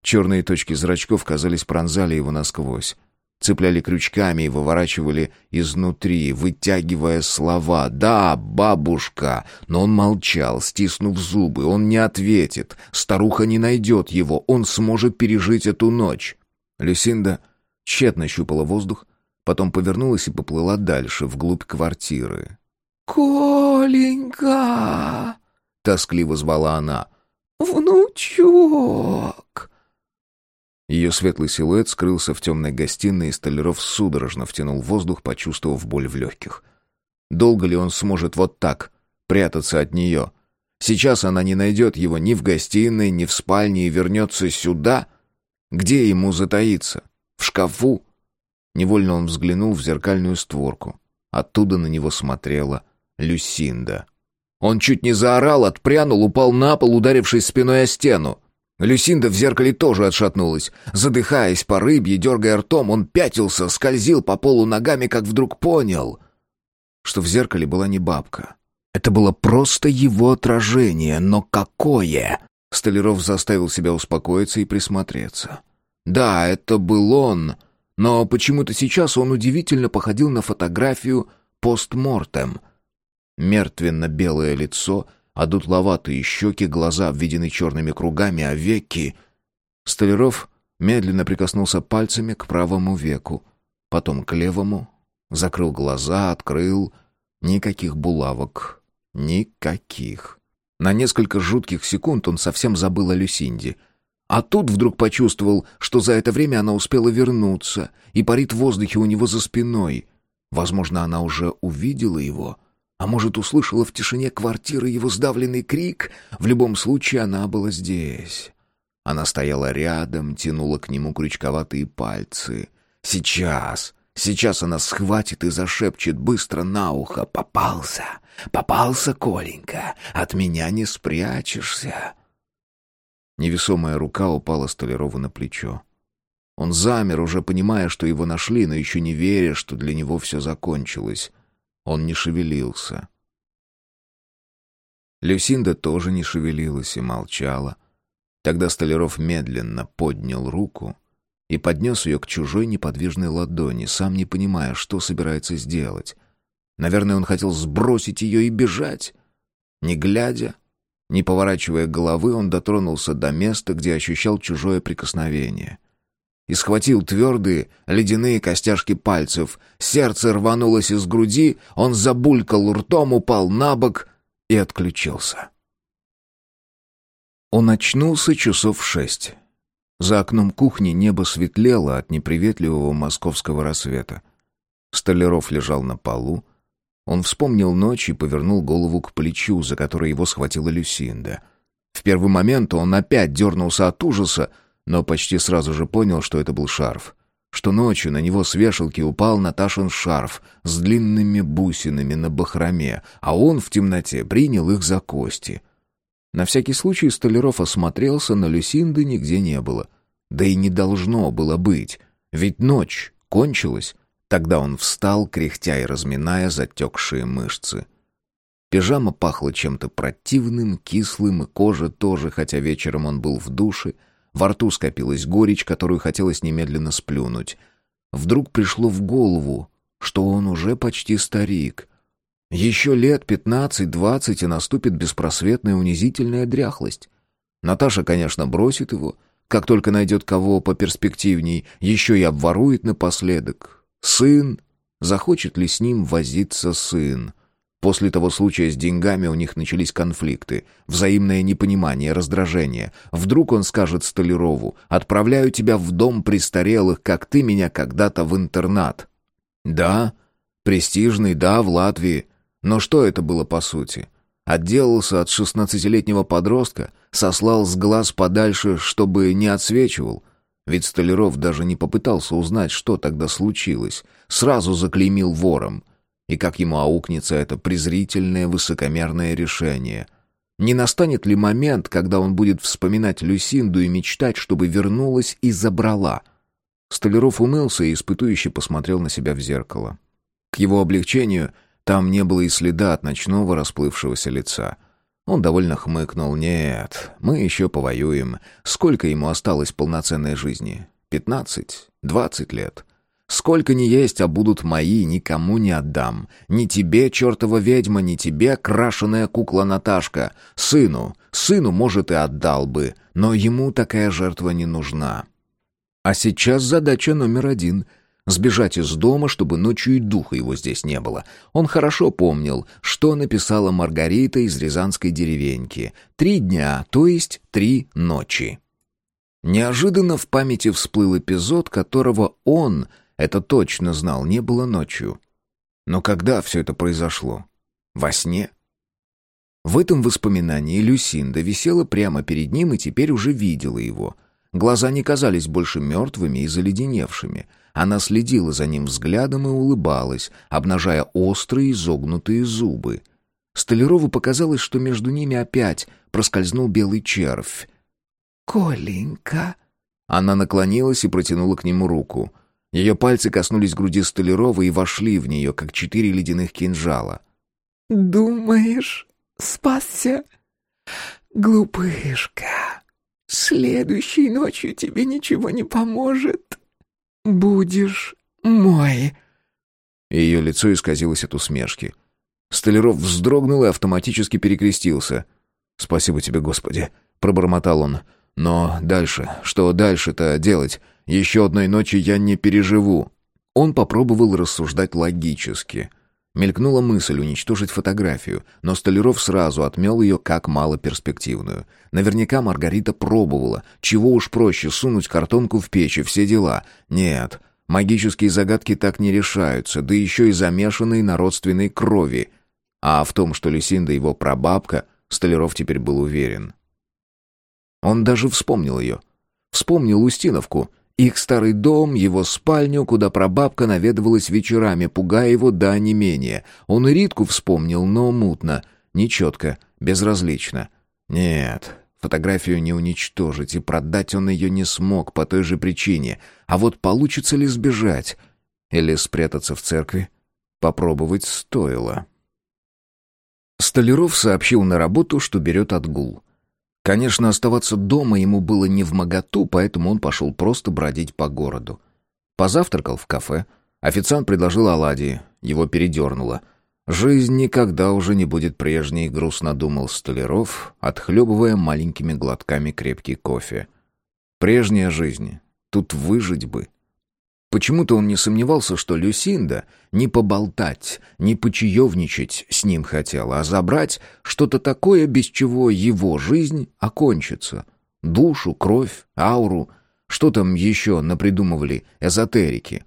Черные точки зрачков, казались, пронзали его насквозь. Цепляли крючками и выворачивали изнутри, вытягивая слова. «Да, бабушка!» Но он молчал, стиснув зубы. Он не ответит. Старуха не найдет его. Он сможет пережить эту ночь. Люсинда тщетно щупала воздух, потом повернулась и поплыла дальше, вглубь квартиры. «Коленька!» — тоскливо звала она. «Внучок!» Ее светлый силуэт скрылся в темной гостиной, и Столяров судорожно втянул воздух, почувствовав боль в легких. Долго ли он сможет вот так прятаться от нее? Сейчас она не найдет его ни в гостиной, ни в спальне и вернется сюда. Где ему затаиться? В шкафу? Невольно он взглянул в зеркальную створку. Оттуда на него смотрела Люсинда. Он чуть не заорал, отпрянул, упал на пол, ударившись спиной о стену. Люсинда в зеркале тоже отшатнулась. Задыхаясь по рыбье, дергая ртом, он пятился, скользил по полу ногами, как вдруг понял, что в зеркале была не бабка. Это было просто его отражение, но какое? Столяров заставил себя успокоиться и присмотреться. Да, это был он, но почему-то сейчас он удивительно походил на фотографию постмортем. Мертвенно-белое лицо — а дутловатые щеки, глаза обведены черными кругами, а веки... Столяров медленно прикоснулся пальцами к правому веку, потом к левому, закрыл глаза, открыл. Никаких булавок. Никаких. На несколько жутких секунд он совсем забыл о Люсинде. А тут вдруг почувствовал, что за это время она успела вернуться и парит в воздухе у него за спиной. Возможно, она уже увидела его — а может, услышала в тишине квартиры его сдавленный крик? В любом случае, она была здесь. Она стояла рядом, тянула к нему крючковатые пальцы. Сейчас, сейчас она схватит и зашепчет быстро на ухо. «Попался! Попался, Коленька! От меня не спрячешься!» Невесомая рука упала Столярову на плечо. Он замер, уже понимая, что его нашли, но еще не веря, что для него все закончилось. Он не шевелился. Люсинда тоже не шевелилась и молчала. Тогда Столяров медленно поднял руку и поднес ее к чужой неподвижной ладони, сам не понимая, что собирается сделать. Наверное, он хотел сбросить ее и бежать. Не глядя, не поворачивая головы, он дотронулся до места, где ощущал чужое прикосновение — и схватил твердые ледяные костяшки пальцев. Сердце рванулось из груди, он забулькал ртом, упал на бок и отключился. Он очнулся часов шесть. За окном кухни небо светлело от неприветливого московского рассвета. Столяров лежал на полу. Он вспомнил ночь и повернул голову к плечу, за которое его схватила Люсинда. В первый момент он опять дернулся от ужаса, но почти сразу же понял, что это был шарф. Что ночью на него с вешалки упал Наташин шарф с длинными бусинами на бахроме, а он в темноте принял их за кости. На всякий случай Столяров осмотрелся, но Люсинды нигде не было. Да и не должно было быть, ведь ночь кончилась. Тогда он встал, кряхтя и разминая затекшие мышцы. Пижама пахла чем-то противным, кислым, и кожа тоже, хотя вечером он был в душе — во рту скопилась горечь, которую хотелось немедленно сплюнуть. Вдруг пришло в голову, что он уже почти старик. Еще лет пятнадцать-двадцать, и наступит беспросветная унизительная дряхлость. Наташа, конечно, бросит его, как только найдет кого поперспективней, еще и обворует напоследок. Сын. Захочет ли с ним возиться сын? После того случая с деньгами у них начались конфликты, взаимное непонимание, раздражение. Вдруг он скажет Столярову «Отправляю тебя в дом престарелых, как ты меня когда-то в интернат». Да, престижный, да, в Латвии. Но что это было по сути? Отделался от шестнадцатилетнего подростка, сослал с глаз подальше, чтобы не отсвечивал. Ведь Столяров даже не попытался узнать, что тогда случилось. Сразу заклеймил вором — и как ему аукнется это презрительное высокомерное решение. Не настанет ли момент, когда он будет вспоминать Люсинду и мечтать, чтобы вернулась и забрала? Столяров умылся и испытующе посмотрел на себя в зеркало. К его облегчению там не было и следа от ночного расплывшегося лица. Он довольно хмыкнул. «Нет, мы еще повоюем. Сколько ему осталось полноценной жизни? Пятнадцать? Двадцать лет?» Сколько ни есть, а будут мои, никому не отдам. Ни тебе, чертова ведьма, ни тебе, крашеная кукла Наташка. Сыну, сыну, может, и отдал бы, но ему такая жертва не нужна. А сейчас задача номер один — сбежать из дома, чтобы ночью и духа его здесь не было. Он хорошо помнил, что написала Маргарита из рязанской деревеньки. Три дня, то есть три ночи. Неожиданно в памяти всплыл эпизод, которого он это точно знал, не было ночью. Но когда все это произошло? Во сне? В этом воспоминании Люсинда висела прямо перед ним и теперь уже видела его. Глаза не казались больше мертвыми и заледеневшими. Она следила за ним взглядом и улыбалась, обнажая острые изогнутые зубы. Столярову показалось, что между ними опять проскользнул белый червь. «Коленька!» Она наклонилась и протянула к нему руку — ее пальцы коснулись груди Столярова и вошли в нее, как четыре ледяных кинжала. «Думаешь, спасся? Глупышка, следующей ночью тебе ничего не поможет. Будешь мой». Ее лицо исказилось от усмешки. Столяров вздрогнул и автоматически перекрестился. «Спасибо тебе, Господи», — пробормотал он. «Но дальше, что дальше-то делать? Еще одной ночи я не переживу». Он попробовал рассуждать логически. Мелькнула мысль уничтожить фотографию, но Столяров сразу отмел ее как малоперспективную. Наверняка Маргарита пробовала. Чего уж проще, сунуть картонку в печь и все дела. Нет, магические загадки так не решаются, да еще и замешанные на родственной крови. А в том, что Люсинда его прабабка, Столяров теперь был уверен. Он даже вспомнил ее. Вспомнил Устиновку, их старый дом, его спальню, куда прабабка наведывалась вечерами, пугая его до онемения. Он и Ритку вспомнил, но мутно, нечетко, безразлично. Нет, фотографию не уничтожить, и продать он ее не смог по той же причине. А вот получится ли сбежать? Или спрятаться в церкви? Попробовать стоило. Столяров сообщил на работу, что берет отгул. Конечно, оставаться дома ему было не в моготу, поэтому он пошел просто бродить по городу. Позавтракал в кафе. Официант предложил оладьи. Его передернуло. «Жизнь никогда уже не будет прежней», — грустно думал Столяров, отхлебывая маленькими глотками крепкий кофе. «Прежняя жизнь. Тут выжить бы». Почему-то он не сомневался, что Люсинда не поболтать, не почаевничать с ним хотела, а забрать что-то такое, без чего его жизнь окончится. Душу, кровь, ауру, что там еще напридумывали эзотерики.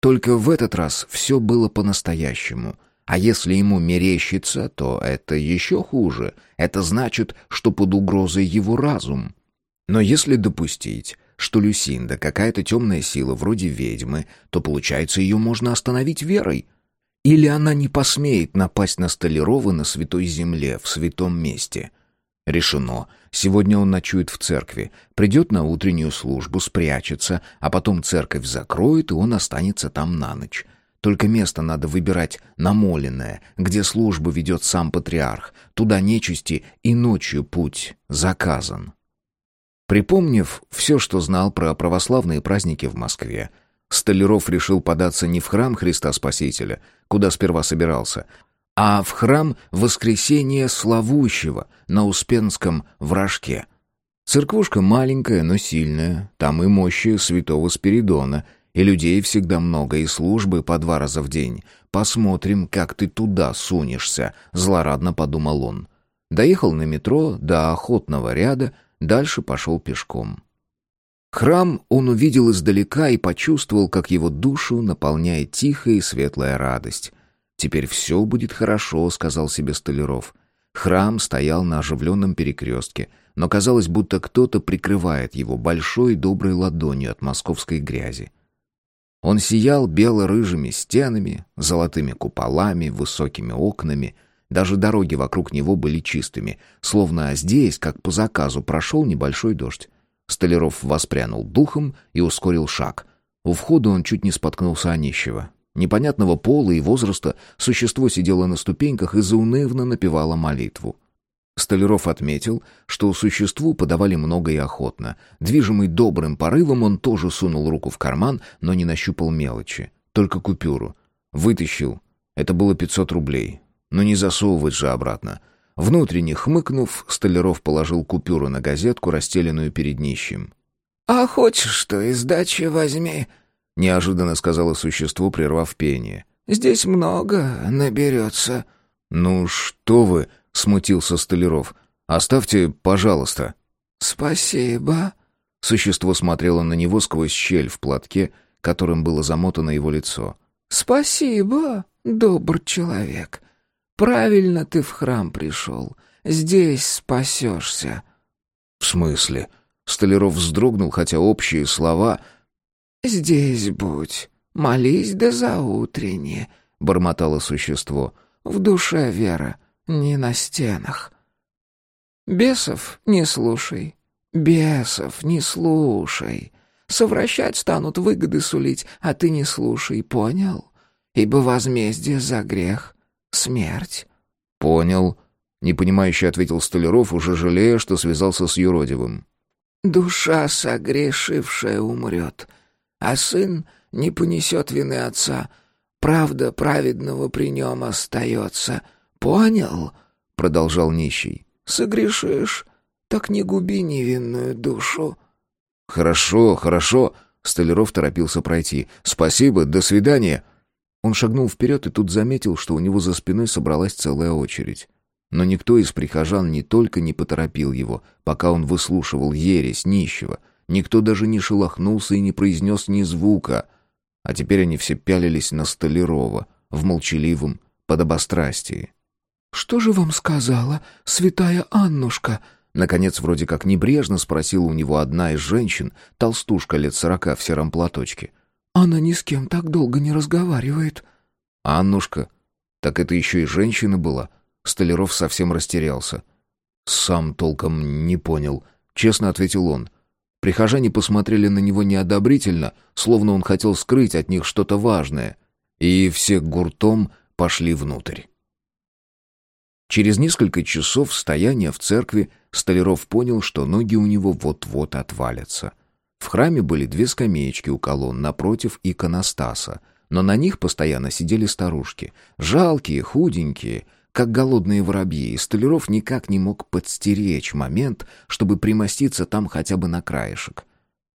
Только в этот раз все было по-настоящему. А если ему мерещится, то это еще хуже. Это значит, что под угрозой его разум. Но если допустить, что Люсинда какая-то темная сила вроде ведьмы, то, получается, ее можно остановить верой. Или она не посмеет напасть на Столярова на святой земле, в святом месте. Решено. Сегодня он ночует в церкви, придет на утреннюю службу, спрячется, а потом церковь закроет, и он останется там на ночь. Только место надо выбирать намоленное, где службу ведет сам патриарх. Туда нечисти и ночью путь заказан. Припомнив все, что знал про православные праздники в Москве, Столяров решил податься не в храм Христа Спасителя, куда сперва собирался, а в храм Воскресения Славущего на Успенском вражке. Церквушка маленькая, но сильная, там и мощи святого Спиридона, и людей всегда много, и службы по два раза в день. Посмотрим, как ты туда сунешься, злорадно подумал он. Доехал на метро до охотного ряда, Дальше пошел пешком. Храм он увидел издалека и почувствовал, как его душу наполняет тихая и светлая радость. «Теперь все будет хорошо», — сказал себе Столяров. Храм стоял на оживленном перекрестке, но казалось, будто кто-то прикрывает его большой доброй ладонью от московской грязи. Он сиял бело-рыжими стенами, золотыми куполами, высокими окнами — даже дороги вокруг него были чистыми, словно здесь, как по заказу, прошел небольшой дождь. Столяров воспрянул духом и ускорил шаг. У входа он чуть не споткнулся о нищего. Непонятного пола и возраста существо сидело на ступеньках и заунывно напевало молитву. Столяров отметил, что существу подавали много и охотно. Движимый добрым порывом, он тоже сунул руку в карман, но не нащупал мелочи. Только купюру. Вытащил. Это было 500 рублей. Но не засовывать же обратно. Внутренне хмыкнув, Столяров положил купюру на газетку, расстеленную перед нищим. «А хочешь, что из сдачи возьми?» — неожиданно сказала существо, прервав пение. «Здесь много наберется». «Ну что вы!» — смутился Столяров. «Оставьте, пожалуйста». «Спасибо». Существо смотрело на него сквозь щель в платке, которым было замотано его лицо. «Спасибо, добр человек. Правильно ты в храм пришел. Здесь спасешься». «В смысле?» Столяров вздрогнул, хотя общие слова... «Здесь будь, молись да заутренне», — бормотало существо. «В душе вера, не на стенах. Бесов не слушай, бесов не слушай. Совращать станут выгоды сулить, а ты не слушай, понял? Ибо возмездие за грех — смерть». «Понял», — непонимающе ответил Столяров, уже жалея, что связался с юродивым. «Душа согрешившая умрет, а сын не понесет вины отца. Правда праведного при нем остается. «Понял?» — продолжал нищий. «Согрешишь, так не губи невинную душу». «Хорошо, хорошо», — Столяров торопился пройти. «Спасибо, до свидания». Он шагнул вперед и тут заметил, что у него за спиной собралась целая очередь. Но никто из прихожан не только не поторопил его, пока он выслушивал ересь нищего, никто даже не шелохнулся и не произнес ни звука. А теперь они все пялились на Столярова в молчаливом подобострастии. «Что же вам сказала святая Аннушка?» Наконец, вроде как небрежно спросила у него одна из женщин, толстушка лет сорока в сером платочке. «Она ни с кем так долго не разговаривает». «Аннушка? Так это еще и женщина была?» Столяров совсем растерялся. «Сам толком не понял», — честно ответил он. Прихожане посмотрели на него неодобрительно, словно он хотел скрыть от них что-то важное, и все гуртом пошли внутрь. Через несколько часов стояния в церкви Столяров понял, что ноги у него вот-вот отвалятся. В храме были две скамеечки у колонн напротив иконостаса, но на них постоянно сидели старушки, жалкие, худенькие, как голодные воробьи, и Столяров никак не мог подстеречь момент, чтобы примоститься там хотя бы на краешек.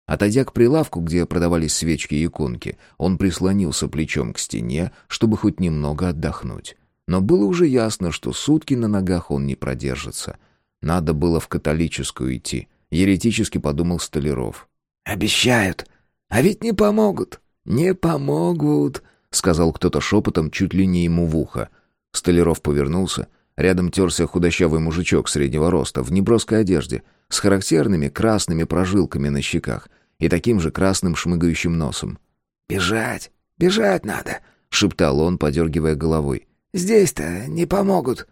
Отойдя к прилавку, где продавались свечки и иконки, он прислонился плечом к стене, чтобы хоть немного отдохнуть. Но было уже ясно, что сутки на ногах он не продержится. Надо было в католическую идти. Еретически подумал Столяров. «Обещают. А ведь не помогут. Не помогут», — сказал кто-то шепотом чуть ли не ему в ухо. Столяров повернулся. Рядом терся худощавый мужичок среднего роста в неброской одежде, с характерными красными прожилками на щеках и таким же красным шмыгающим носом. «Бежать, бежать надо», — шептал он, подергивая головой. Здесь-то не помогут».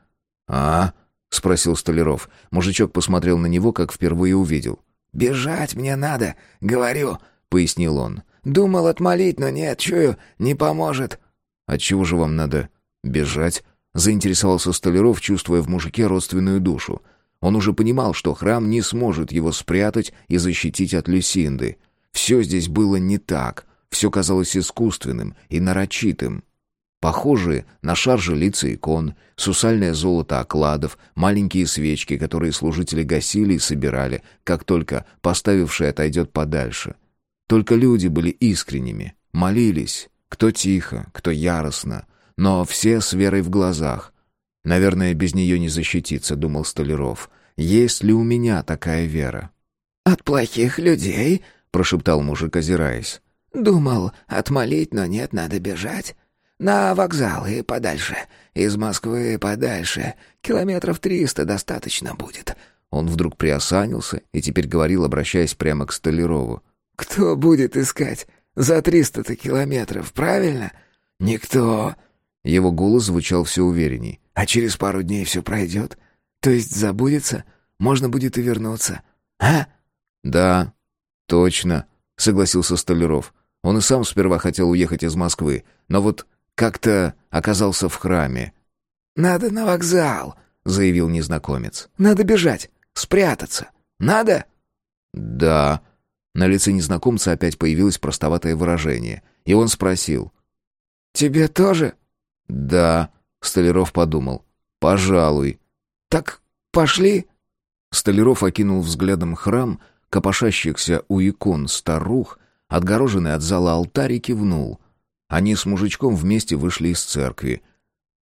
«А?» — спросил Столяров. Мужичок посмотрел на него, как впервые увидел. «Бежать мне надо, говорю», — пояснил он. «Думал отмолить, но нет, чую, не поможет». «Отчего же вам надо бежать?» — заинтересовался Столяров, чувствуя в мужике родственную душу. Он уже понимал, что храм не сможет его спрятать и защитить от Люсинды. Все здесь было не так, все казалось искусственным и нарочитым. Похожие на шаржи лица икон, сусальное золото окладов, маленькие свечки, которые служители гасили и собирали, как только поставивший отойдет подальше. Только люди были искренними, молились, кто тихо, кто яростно, но все с верой в глазах. «Наверное, без нее не защититься», — думал Столяров. «Есть ли у меня такая вера?» «От плохих людей», — прошептал мужик, озираясь. «Думал, отмолить, но нет, надо бежать. На вокзал и подальше. Из Москвы подальше. Километров триста достаточно будет». Он вдруг приосанился и теперь говорил, обращаясь прямо к Столярову. «Кто будет искать? За триста-то километров, правильно? Никто». Его голос звучал все уверенней. «А через пару дней все пройдет? То есть забудется? Можно будет и вернуться. А?» «Да, точно», — согласился Столяров. Он и сам сперва хотел уехать из Москвы, но вот как-то оказался в храме. «Надо на вокзал», —— заявил незнакомец. «Надо бежать, спрятаться. Надо?» «Да». На лице незнакомца опять появилось простоватое выражение, и он спросил. «Тебе тоже?» «Да», — Столяров подумал. «Пожалуй». «Так пошли?» Столяров окинул взглядом храм, копошащихся у икон старух, отгороженный от зала алтарь и кивнул. Они с мужичком вместе вышли из церкви.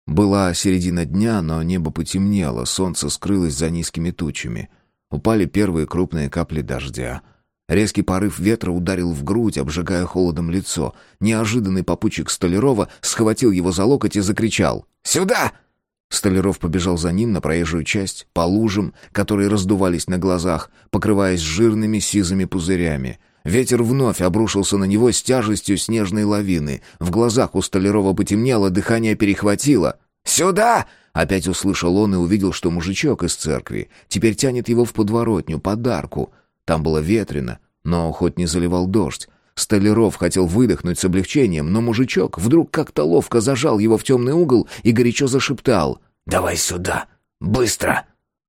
Была середина дня, но небо потемнело, солнце скрылось за низкими тучами. Упали первые крупные капли дождя. Резкий порыв ветра ударил в грудь, обжигая холодом лицо. Неожиданный попутчик Столярова схватил его за локоть и закричал «Сюда!» Столяров побежал за ним на проезжую часть, по лужам, которые раздувались на глазах, покрываясь жирными сизыми пузырями. Ветер вновь обрушился на него с тяжестью снежной лавины. В глазах у Столярова потемнело, дыхание перехватило. «Сюда!» Опять услышал он и увидел, что мужичок из церкви теперь тянет его в подворотню, подарку. Там было ветрено, но хоть не заливал дождь. Столяров хотел выдохнуть с облегчением, но мужичок вдруг как-то ловко зажал его в темный угол и горячо зашептал. «Давай сюда! Быстро!»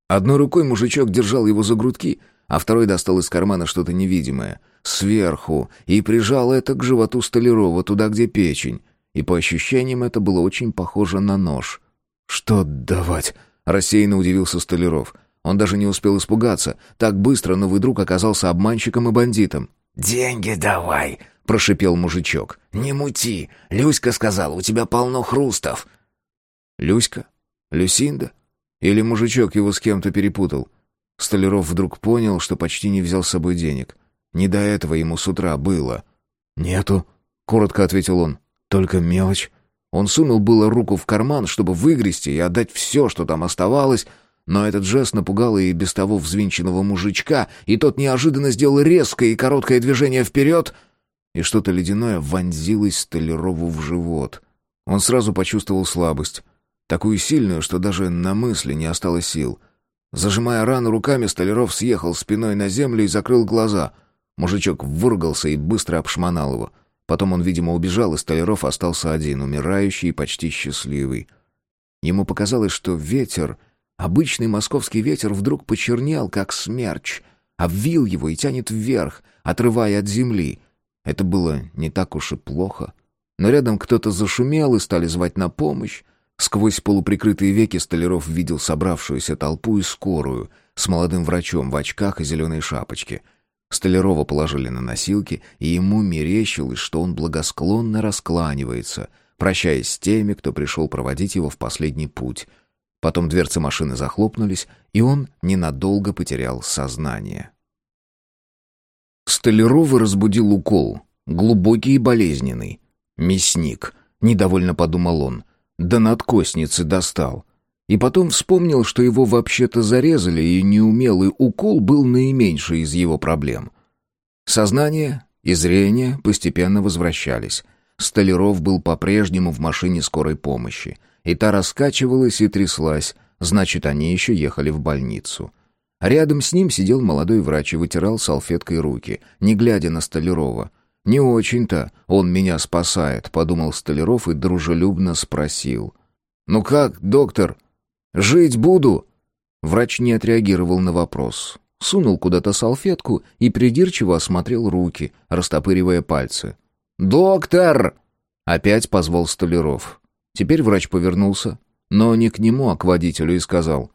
Одной рукой мужичок держал его за грудки, а второй достал из кармана что-то невидимое, сверху, и прижал это к животу Столярова, туда, где печень. И по ощущениям это было очень похоже на нож. «Что давать?» — рассеянно удивился Столяров. Он даже не успел испугаться. Так быстро новый друг оказался обманщиком и бандитом. «Деньги давай!» — прошипел мужичок. «Не мути! Люська сказала, у тебя полно хрустов!» «Люська? Люсинда? Или мужичок его с кем-то перепутал?» Столяров вдруг понял, что почти не взял с собой денег. Не до этого ему с утра было. «Нету», — коротко ответил он. «Только мелочь». Он сунул было руку в карман, чтобы выгрести и отдать все, что там оставалось, но этот жест напугал и без того взвинченного мужичка, и тот неожиданно сделал резкое и короткое движение вперед, и что-то ледяное вонзилось Столярову в живот. Он сразу почувствовал слабость, такую сильную, что даже на мысли не осталось сил. Зажимая рану руками, Столяров съехал спиной на землю и закрыл глаза. Мужичок выругался и быстро обшмонал его. Потом он, видимо, убежал, и Столяров остался один, умирающий и почти счастливый. Ему показалось, что ветер Обычный московский ветер вдруг почернел, как смерч, обвил его и тянет вверх, отрывая от земли. Это было не так уж и плохо. Но рядом кто-то зашумел и стали звать на помощь. Сквозь полуприкрытые веки Столяров видел собравшуюся толпу и скорую, с молодым врачом в очках и зеленой шапочке. Столярова положили на носилки, и ему мерещилось, что он благосклонно раскланивается, прощаясь с теми, кто пришел проводить его в последний путь — Потом дверцы машины захлопнулись, и он ненадолго потерял сознание. Столярова разбудил укол, глубокий и болезненный. «Мясник», — недовольно подумал он, — «да надкосницы достал». И потом вспомнил, что его вообще-то зарезали, и неумелый укол был наименьший из его проблем. Сознание и зрение постепенно возвращались. Столяров был по-прежнему в машине скорой помощи — и та раскачивалась и тряслась, значит, они еще ехали в больницу. Рядом с ним сидел молодой врач и вытирал салфеткой руки, не глядя на Столярова. «Не очень-то он меня спасает», — подумал Столяров и дружелюбно спросил. «Ну как, доктор, жить буду?» Врач не отреагировал на вопрос. Сунул куда-то салфетку и придирчиво осмотрел руки, растопыривая пальцы. «Доктор!» — опять позвал Столяров. Теперь врач повернулся, но не к нему, а к водителю и сказал.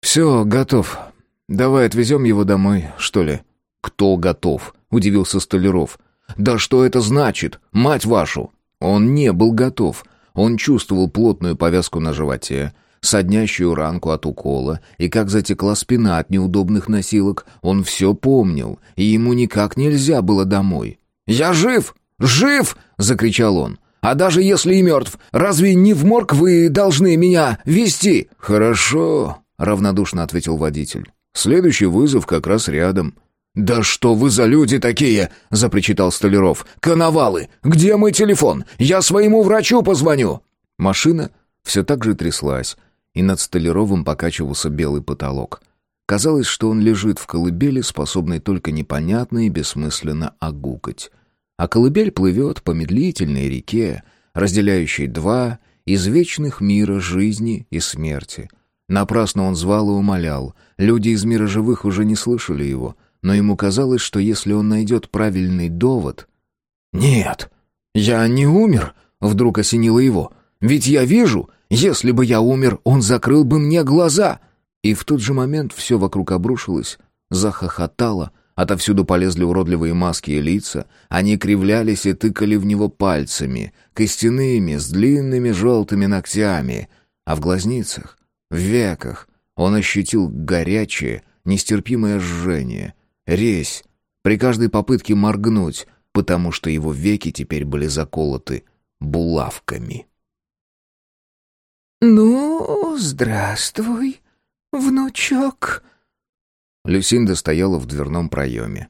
«Все, готов. Давай отвезем его домой, что ли?» «Кто готов?» — удивился Столяров. «Да что это значит, мать вашу?» Он не был готов. Он чувствовал плотную повязку на животе, соднящую ранку от укола, и как затекла спина от неудобных носилок. Он все помнил, и ему никак нельзя было домой. «Я жив! Жив!» — закричал он. А даже если и мертв, разве не в морг вы должны меня вести?» «Хорошо», — равнодушно ответил водитель. «Следующий вызов как раз рядом». «Да что вы за люди такие?» — запричитал Столяров. «Коновалы! Где мой телефон? Я своему врачу позвоню!» Машина все так же тряслась, и над Столяровым покачивался белый потолок. Казалось, что он лежит в колыбели, способной только непонятно и бессмысленно огукать а колыбель плывет по медлительной реке, разделяющей два из вечных мира жизни и смерти. Напрасно он звал и умолял. Люди из мира живых уже не слышали его, но ему казалось, что если он найдет правильный довод... «Нет, я не умер», — вдруг осенило его. «Ведь я вижу, если бы я умер, он закрыл бы мне глаза». И в тот же момент все вокруг обрушилось, захохотало, отовсюду полезли уродливые маски и лица, они кривлялись и тыкали в него пальцами, костяными, с длинными желтыми ногтями, а в глазницах в веках он ощутил горячее, нестерпимое жжение, резь, при каждой попытке моргнуть, потому что его веки теперь были заколоты булавками. «Ну, здравствуй, внучок!» Люсинда стояла в дверном проеме.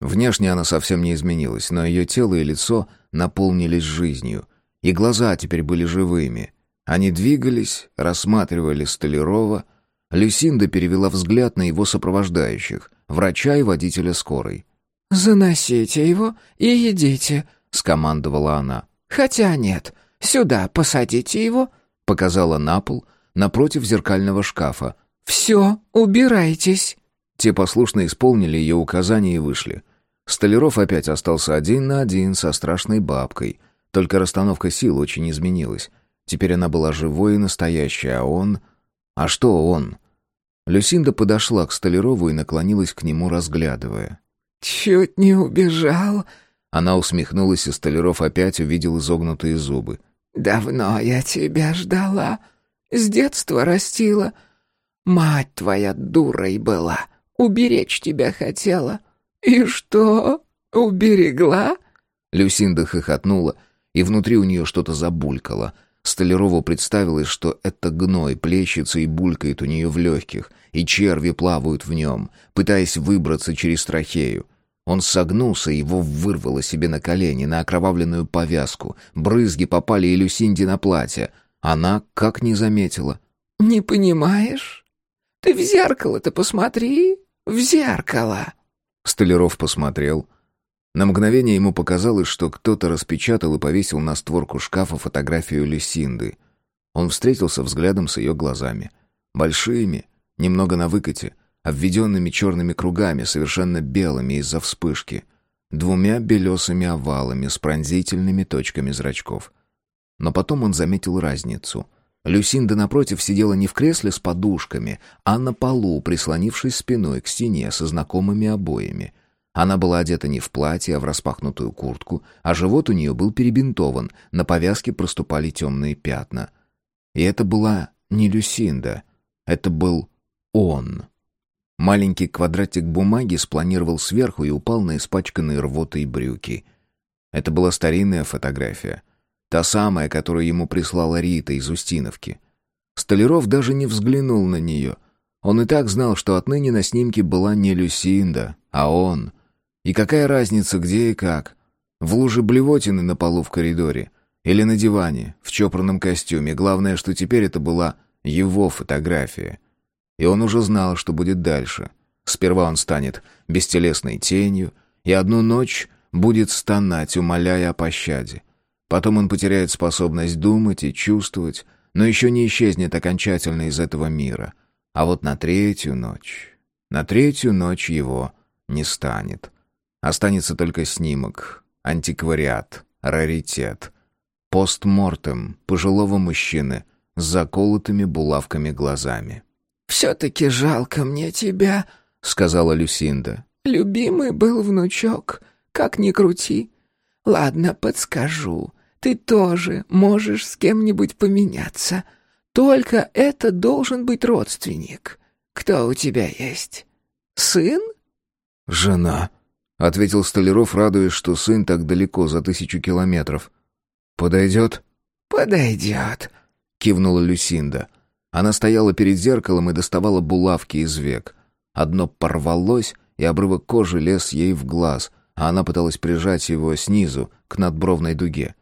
Внешне она совсем не изменилась, но ее тело и лицо наполнились жизнью, и глаза теперь были живыми, они двигались, рассматривали Столярова. Люсинда перевела взгляд на его сопровождающих, врача и водителя скорой. «Заносите его и едите», — скомандовала она. «Хотя нет, сюда посадите его», — показала на пол, напротив зеркального шкафа. «Все, убирайтесь». Те послушно исполнили ее указания и вышли. Столяров опять остался один на один со страшной бабкой. Только расстановка сил очень изменилась. Теперь она была живой и настоящей, а он... А что он? Люсинда подошла к Столярову и наклонилась к нему, разглядывая. «Чуть не убежал». Она усмехнулась, и Столяров опять увидел изогнутые зубы. «Давно я тебя ждала. С детства растила. Мать твоя дурой была. Уберечь тебя хотела. И что, уберегла?» Люсинда хохотнула, и внутри у нее что-то забулькало — Столярову представилось, что это гной плещется и булькает у нее в легких, и черви плавают в нем, пытаясь выбраться через трахею. Он согнулся, его вырвало себе на колени, на окровавленную повязку. Брызги попали и Люсинде на платье. Она как не заметила. «Не понимаешь? Ты в зеркало-то посмотри, в зеркало!» Столяров посмотрел — на мгновение ему показалось, что кто-то распечатал и повесил на створку шкафа фотографию Люсинды. Он встретился взглядом с ее глазами. Большими, немного на выкате, обведенными черными кругами, совершенно белыми из-за вспышки. Двумя белесыми овалами с пронзительными точками зрачков. Но потом он заметил разницу. Люсинда, напротив, сидела не в кресле с подушками, а на полу, прислонившись спиной к стене со знакомыми обоями — она была одета не в платье, а в распахнутую куртку, а живот у нее был перебинтован, на повязке проступали темные пятна. И это была не Люсинда, это был он. Маленький квадратик бумаги спланировал сверху и упал на испачканные рвотой брюки. Это была старинная фотография. Та самая, которую ему прислала Рита из Устиновки. Столяров даже не взглянул на нее. Он и так знал, что отныне на снимке была не Люсинда, а он — и какая разница, где и как? В луже блевотины на полу в коридоре или на диване, в чопорном костюме. Главное, что теперь это была его фотография. И он уже знал, что будет дальше. Сперва он станет бестелесной тенью, и одну ночь будет стонать, умоляя о пощаде. Потом он потеряет способность думать и чувствовать, но еще не исчезнет окончательно из этого мира. А вот на третью ночь... На третью ночь его не станет. Останется только снимок, антиквариат, раритет, постмортем пожилого мужчины с заколотыми булавками глазами. «Все-таки жалко мне тебя», — сказала Люсинда. «Любимый был внучок, как ни крути. Ладно, подскажу. Ты тоже можешь с кем-нибудь поменяться. Только это должен быть родственник. Кто у тебя есть? Сын?» «Жена», — ответил Столяров, радуясь, что сын так далеко, за тысячу километров. «Подойдет?» «Подойдет», — кивнула Люсинда. Она стояла перед зеркалом и доставала булавки из век. Одно порвалось, и обрывок кожи лез ей в глаз, а она пыталась прижать его снизу, к надбровной дуге.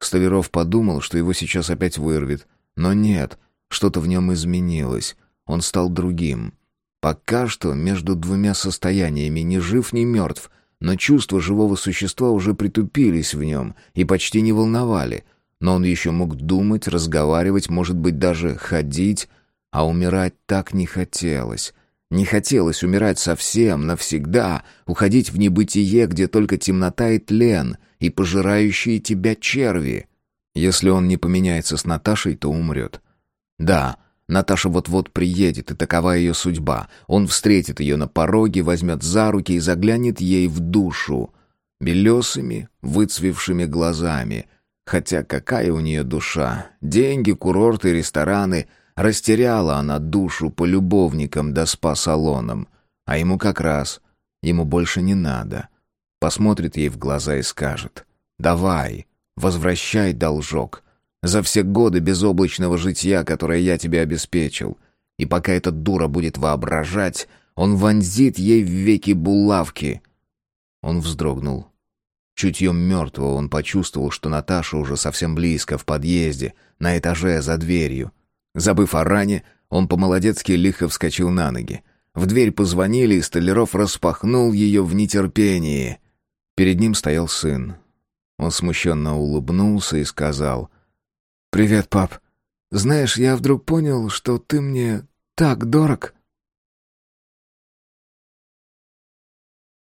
Столяров подумал, что его сейчас опять вырвет. Но нет, что-то в нем изменилось. Он стал другим. Пока что между двумя состояниями, ни жив, ни мертв — но чувства живого существа уже притупились в нем и почти не волновали. Но он еще мог думать, разговаривать, может быть, даже ходить. А умирать так не хотелось. Не хотелось умирать совсем, навсегда, уходить в небытие, где только темнота и тлен, и пожирающие тебя черви. Если он не поменяется с Наташей, то умрет. Да, Наташа вот-вот приедет, и такова ее судьба. Он встретит ее на пороге, возьмет за руки и заглянет ей в душу. Белесыми, выцвевшими глазами. Хотя какая у нее душа? Деньги, курорты, рестораны. Растеряла она душу по любовникам да спа-салонам. А ему как раз. Ему больше не надо. Посмотрит ей в глаза и скажет. «Давай, возвращай должок за все годы безоблачного житья, которое я тебе обеспечил. И пока эта дура будет воображать, он вонзит ей в веки булавки. Он вздрогнул. Чутьем мертвого он почувствовал, что Наташа уже совсем близко, в подъезде, на этаже, за дверью. Забыв о ране, он по-молодецки лихо вскочил на ноги. В дверь позвонили, и Столяров распахнул ее в нетерпении. Перед ним стоял сын. Он смущенно улыбнулся и сказал «Привет, пап. Знаешь, я вдруг понял, что ты мне так дорог».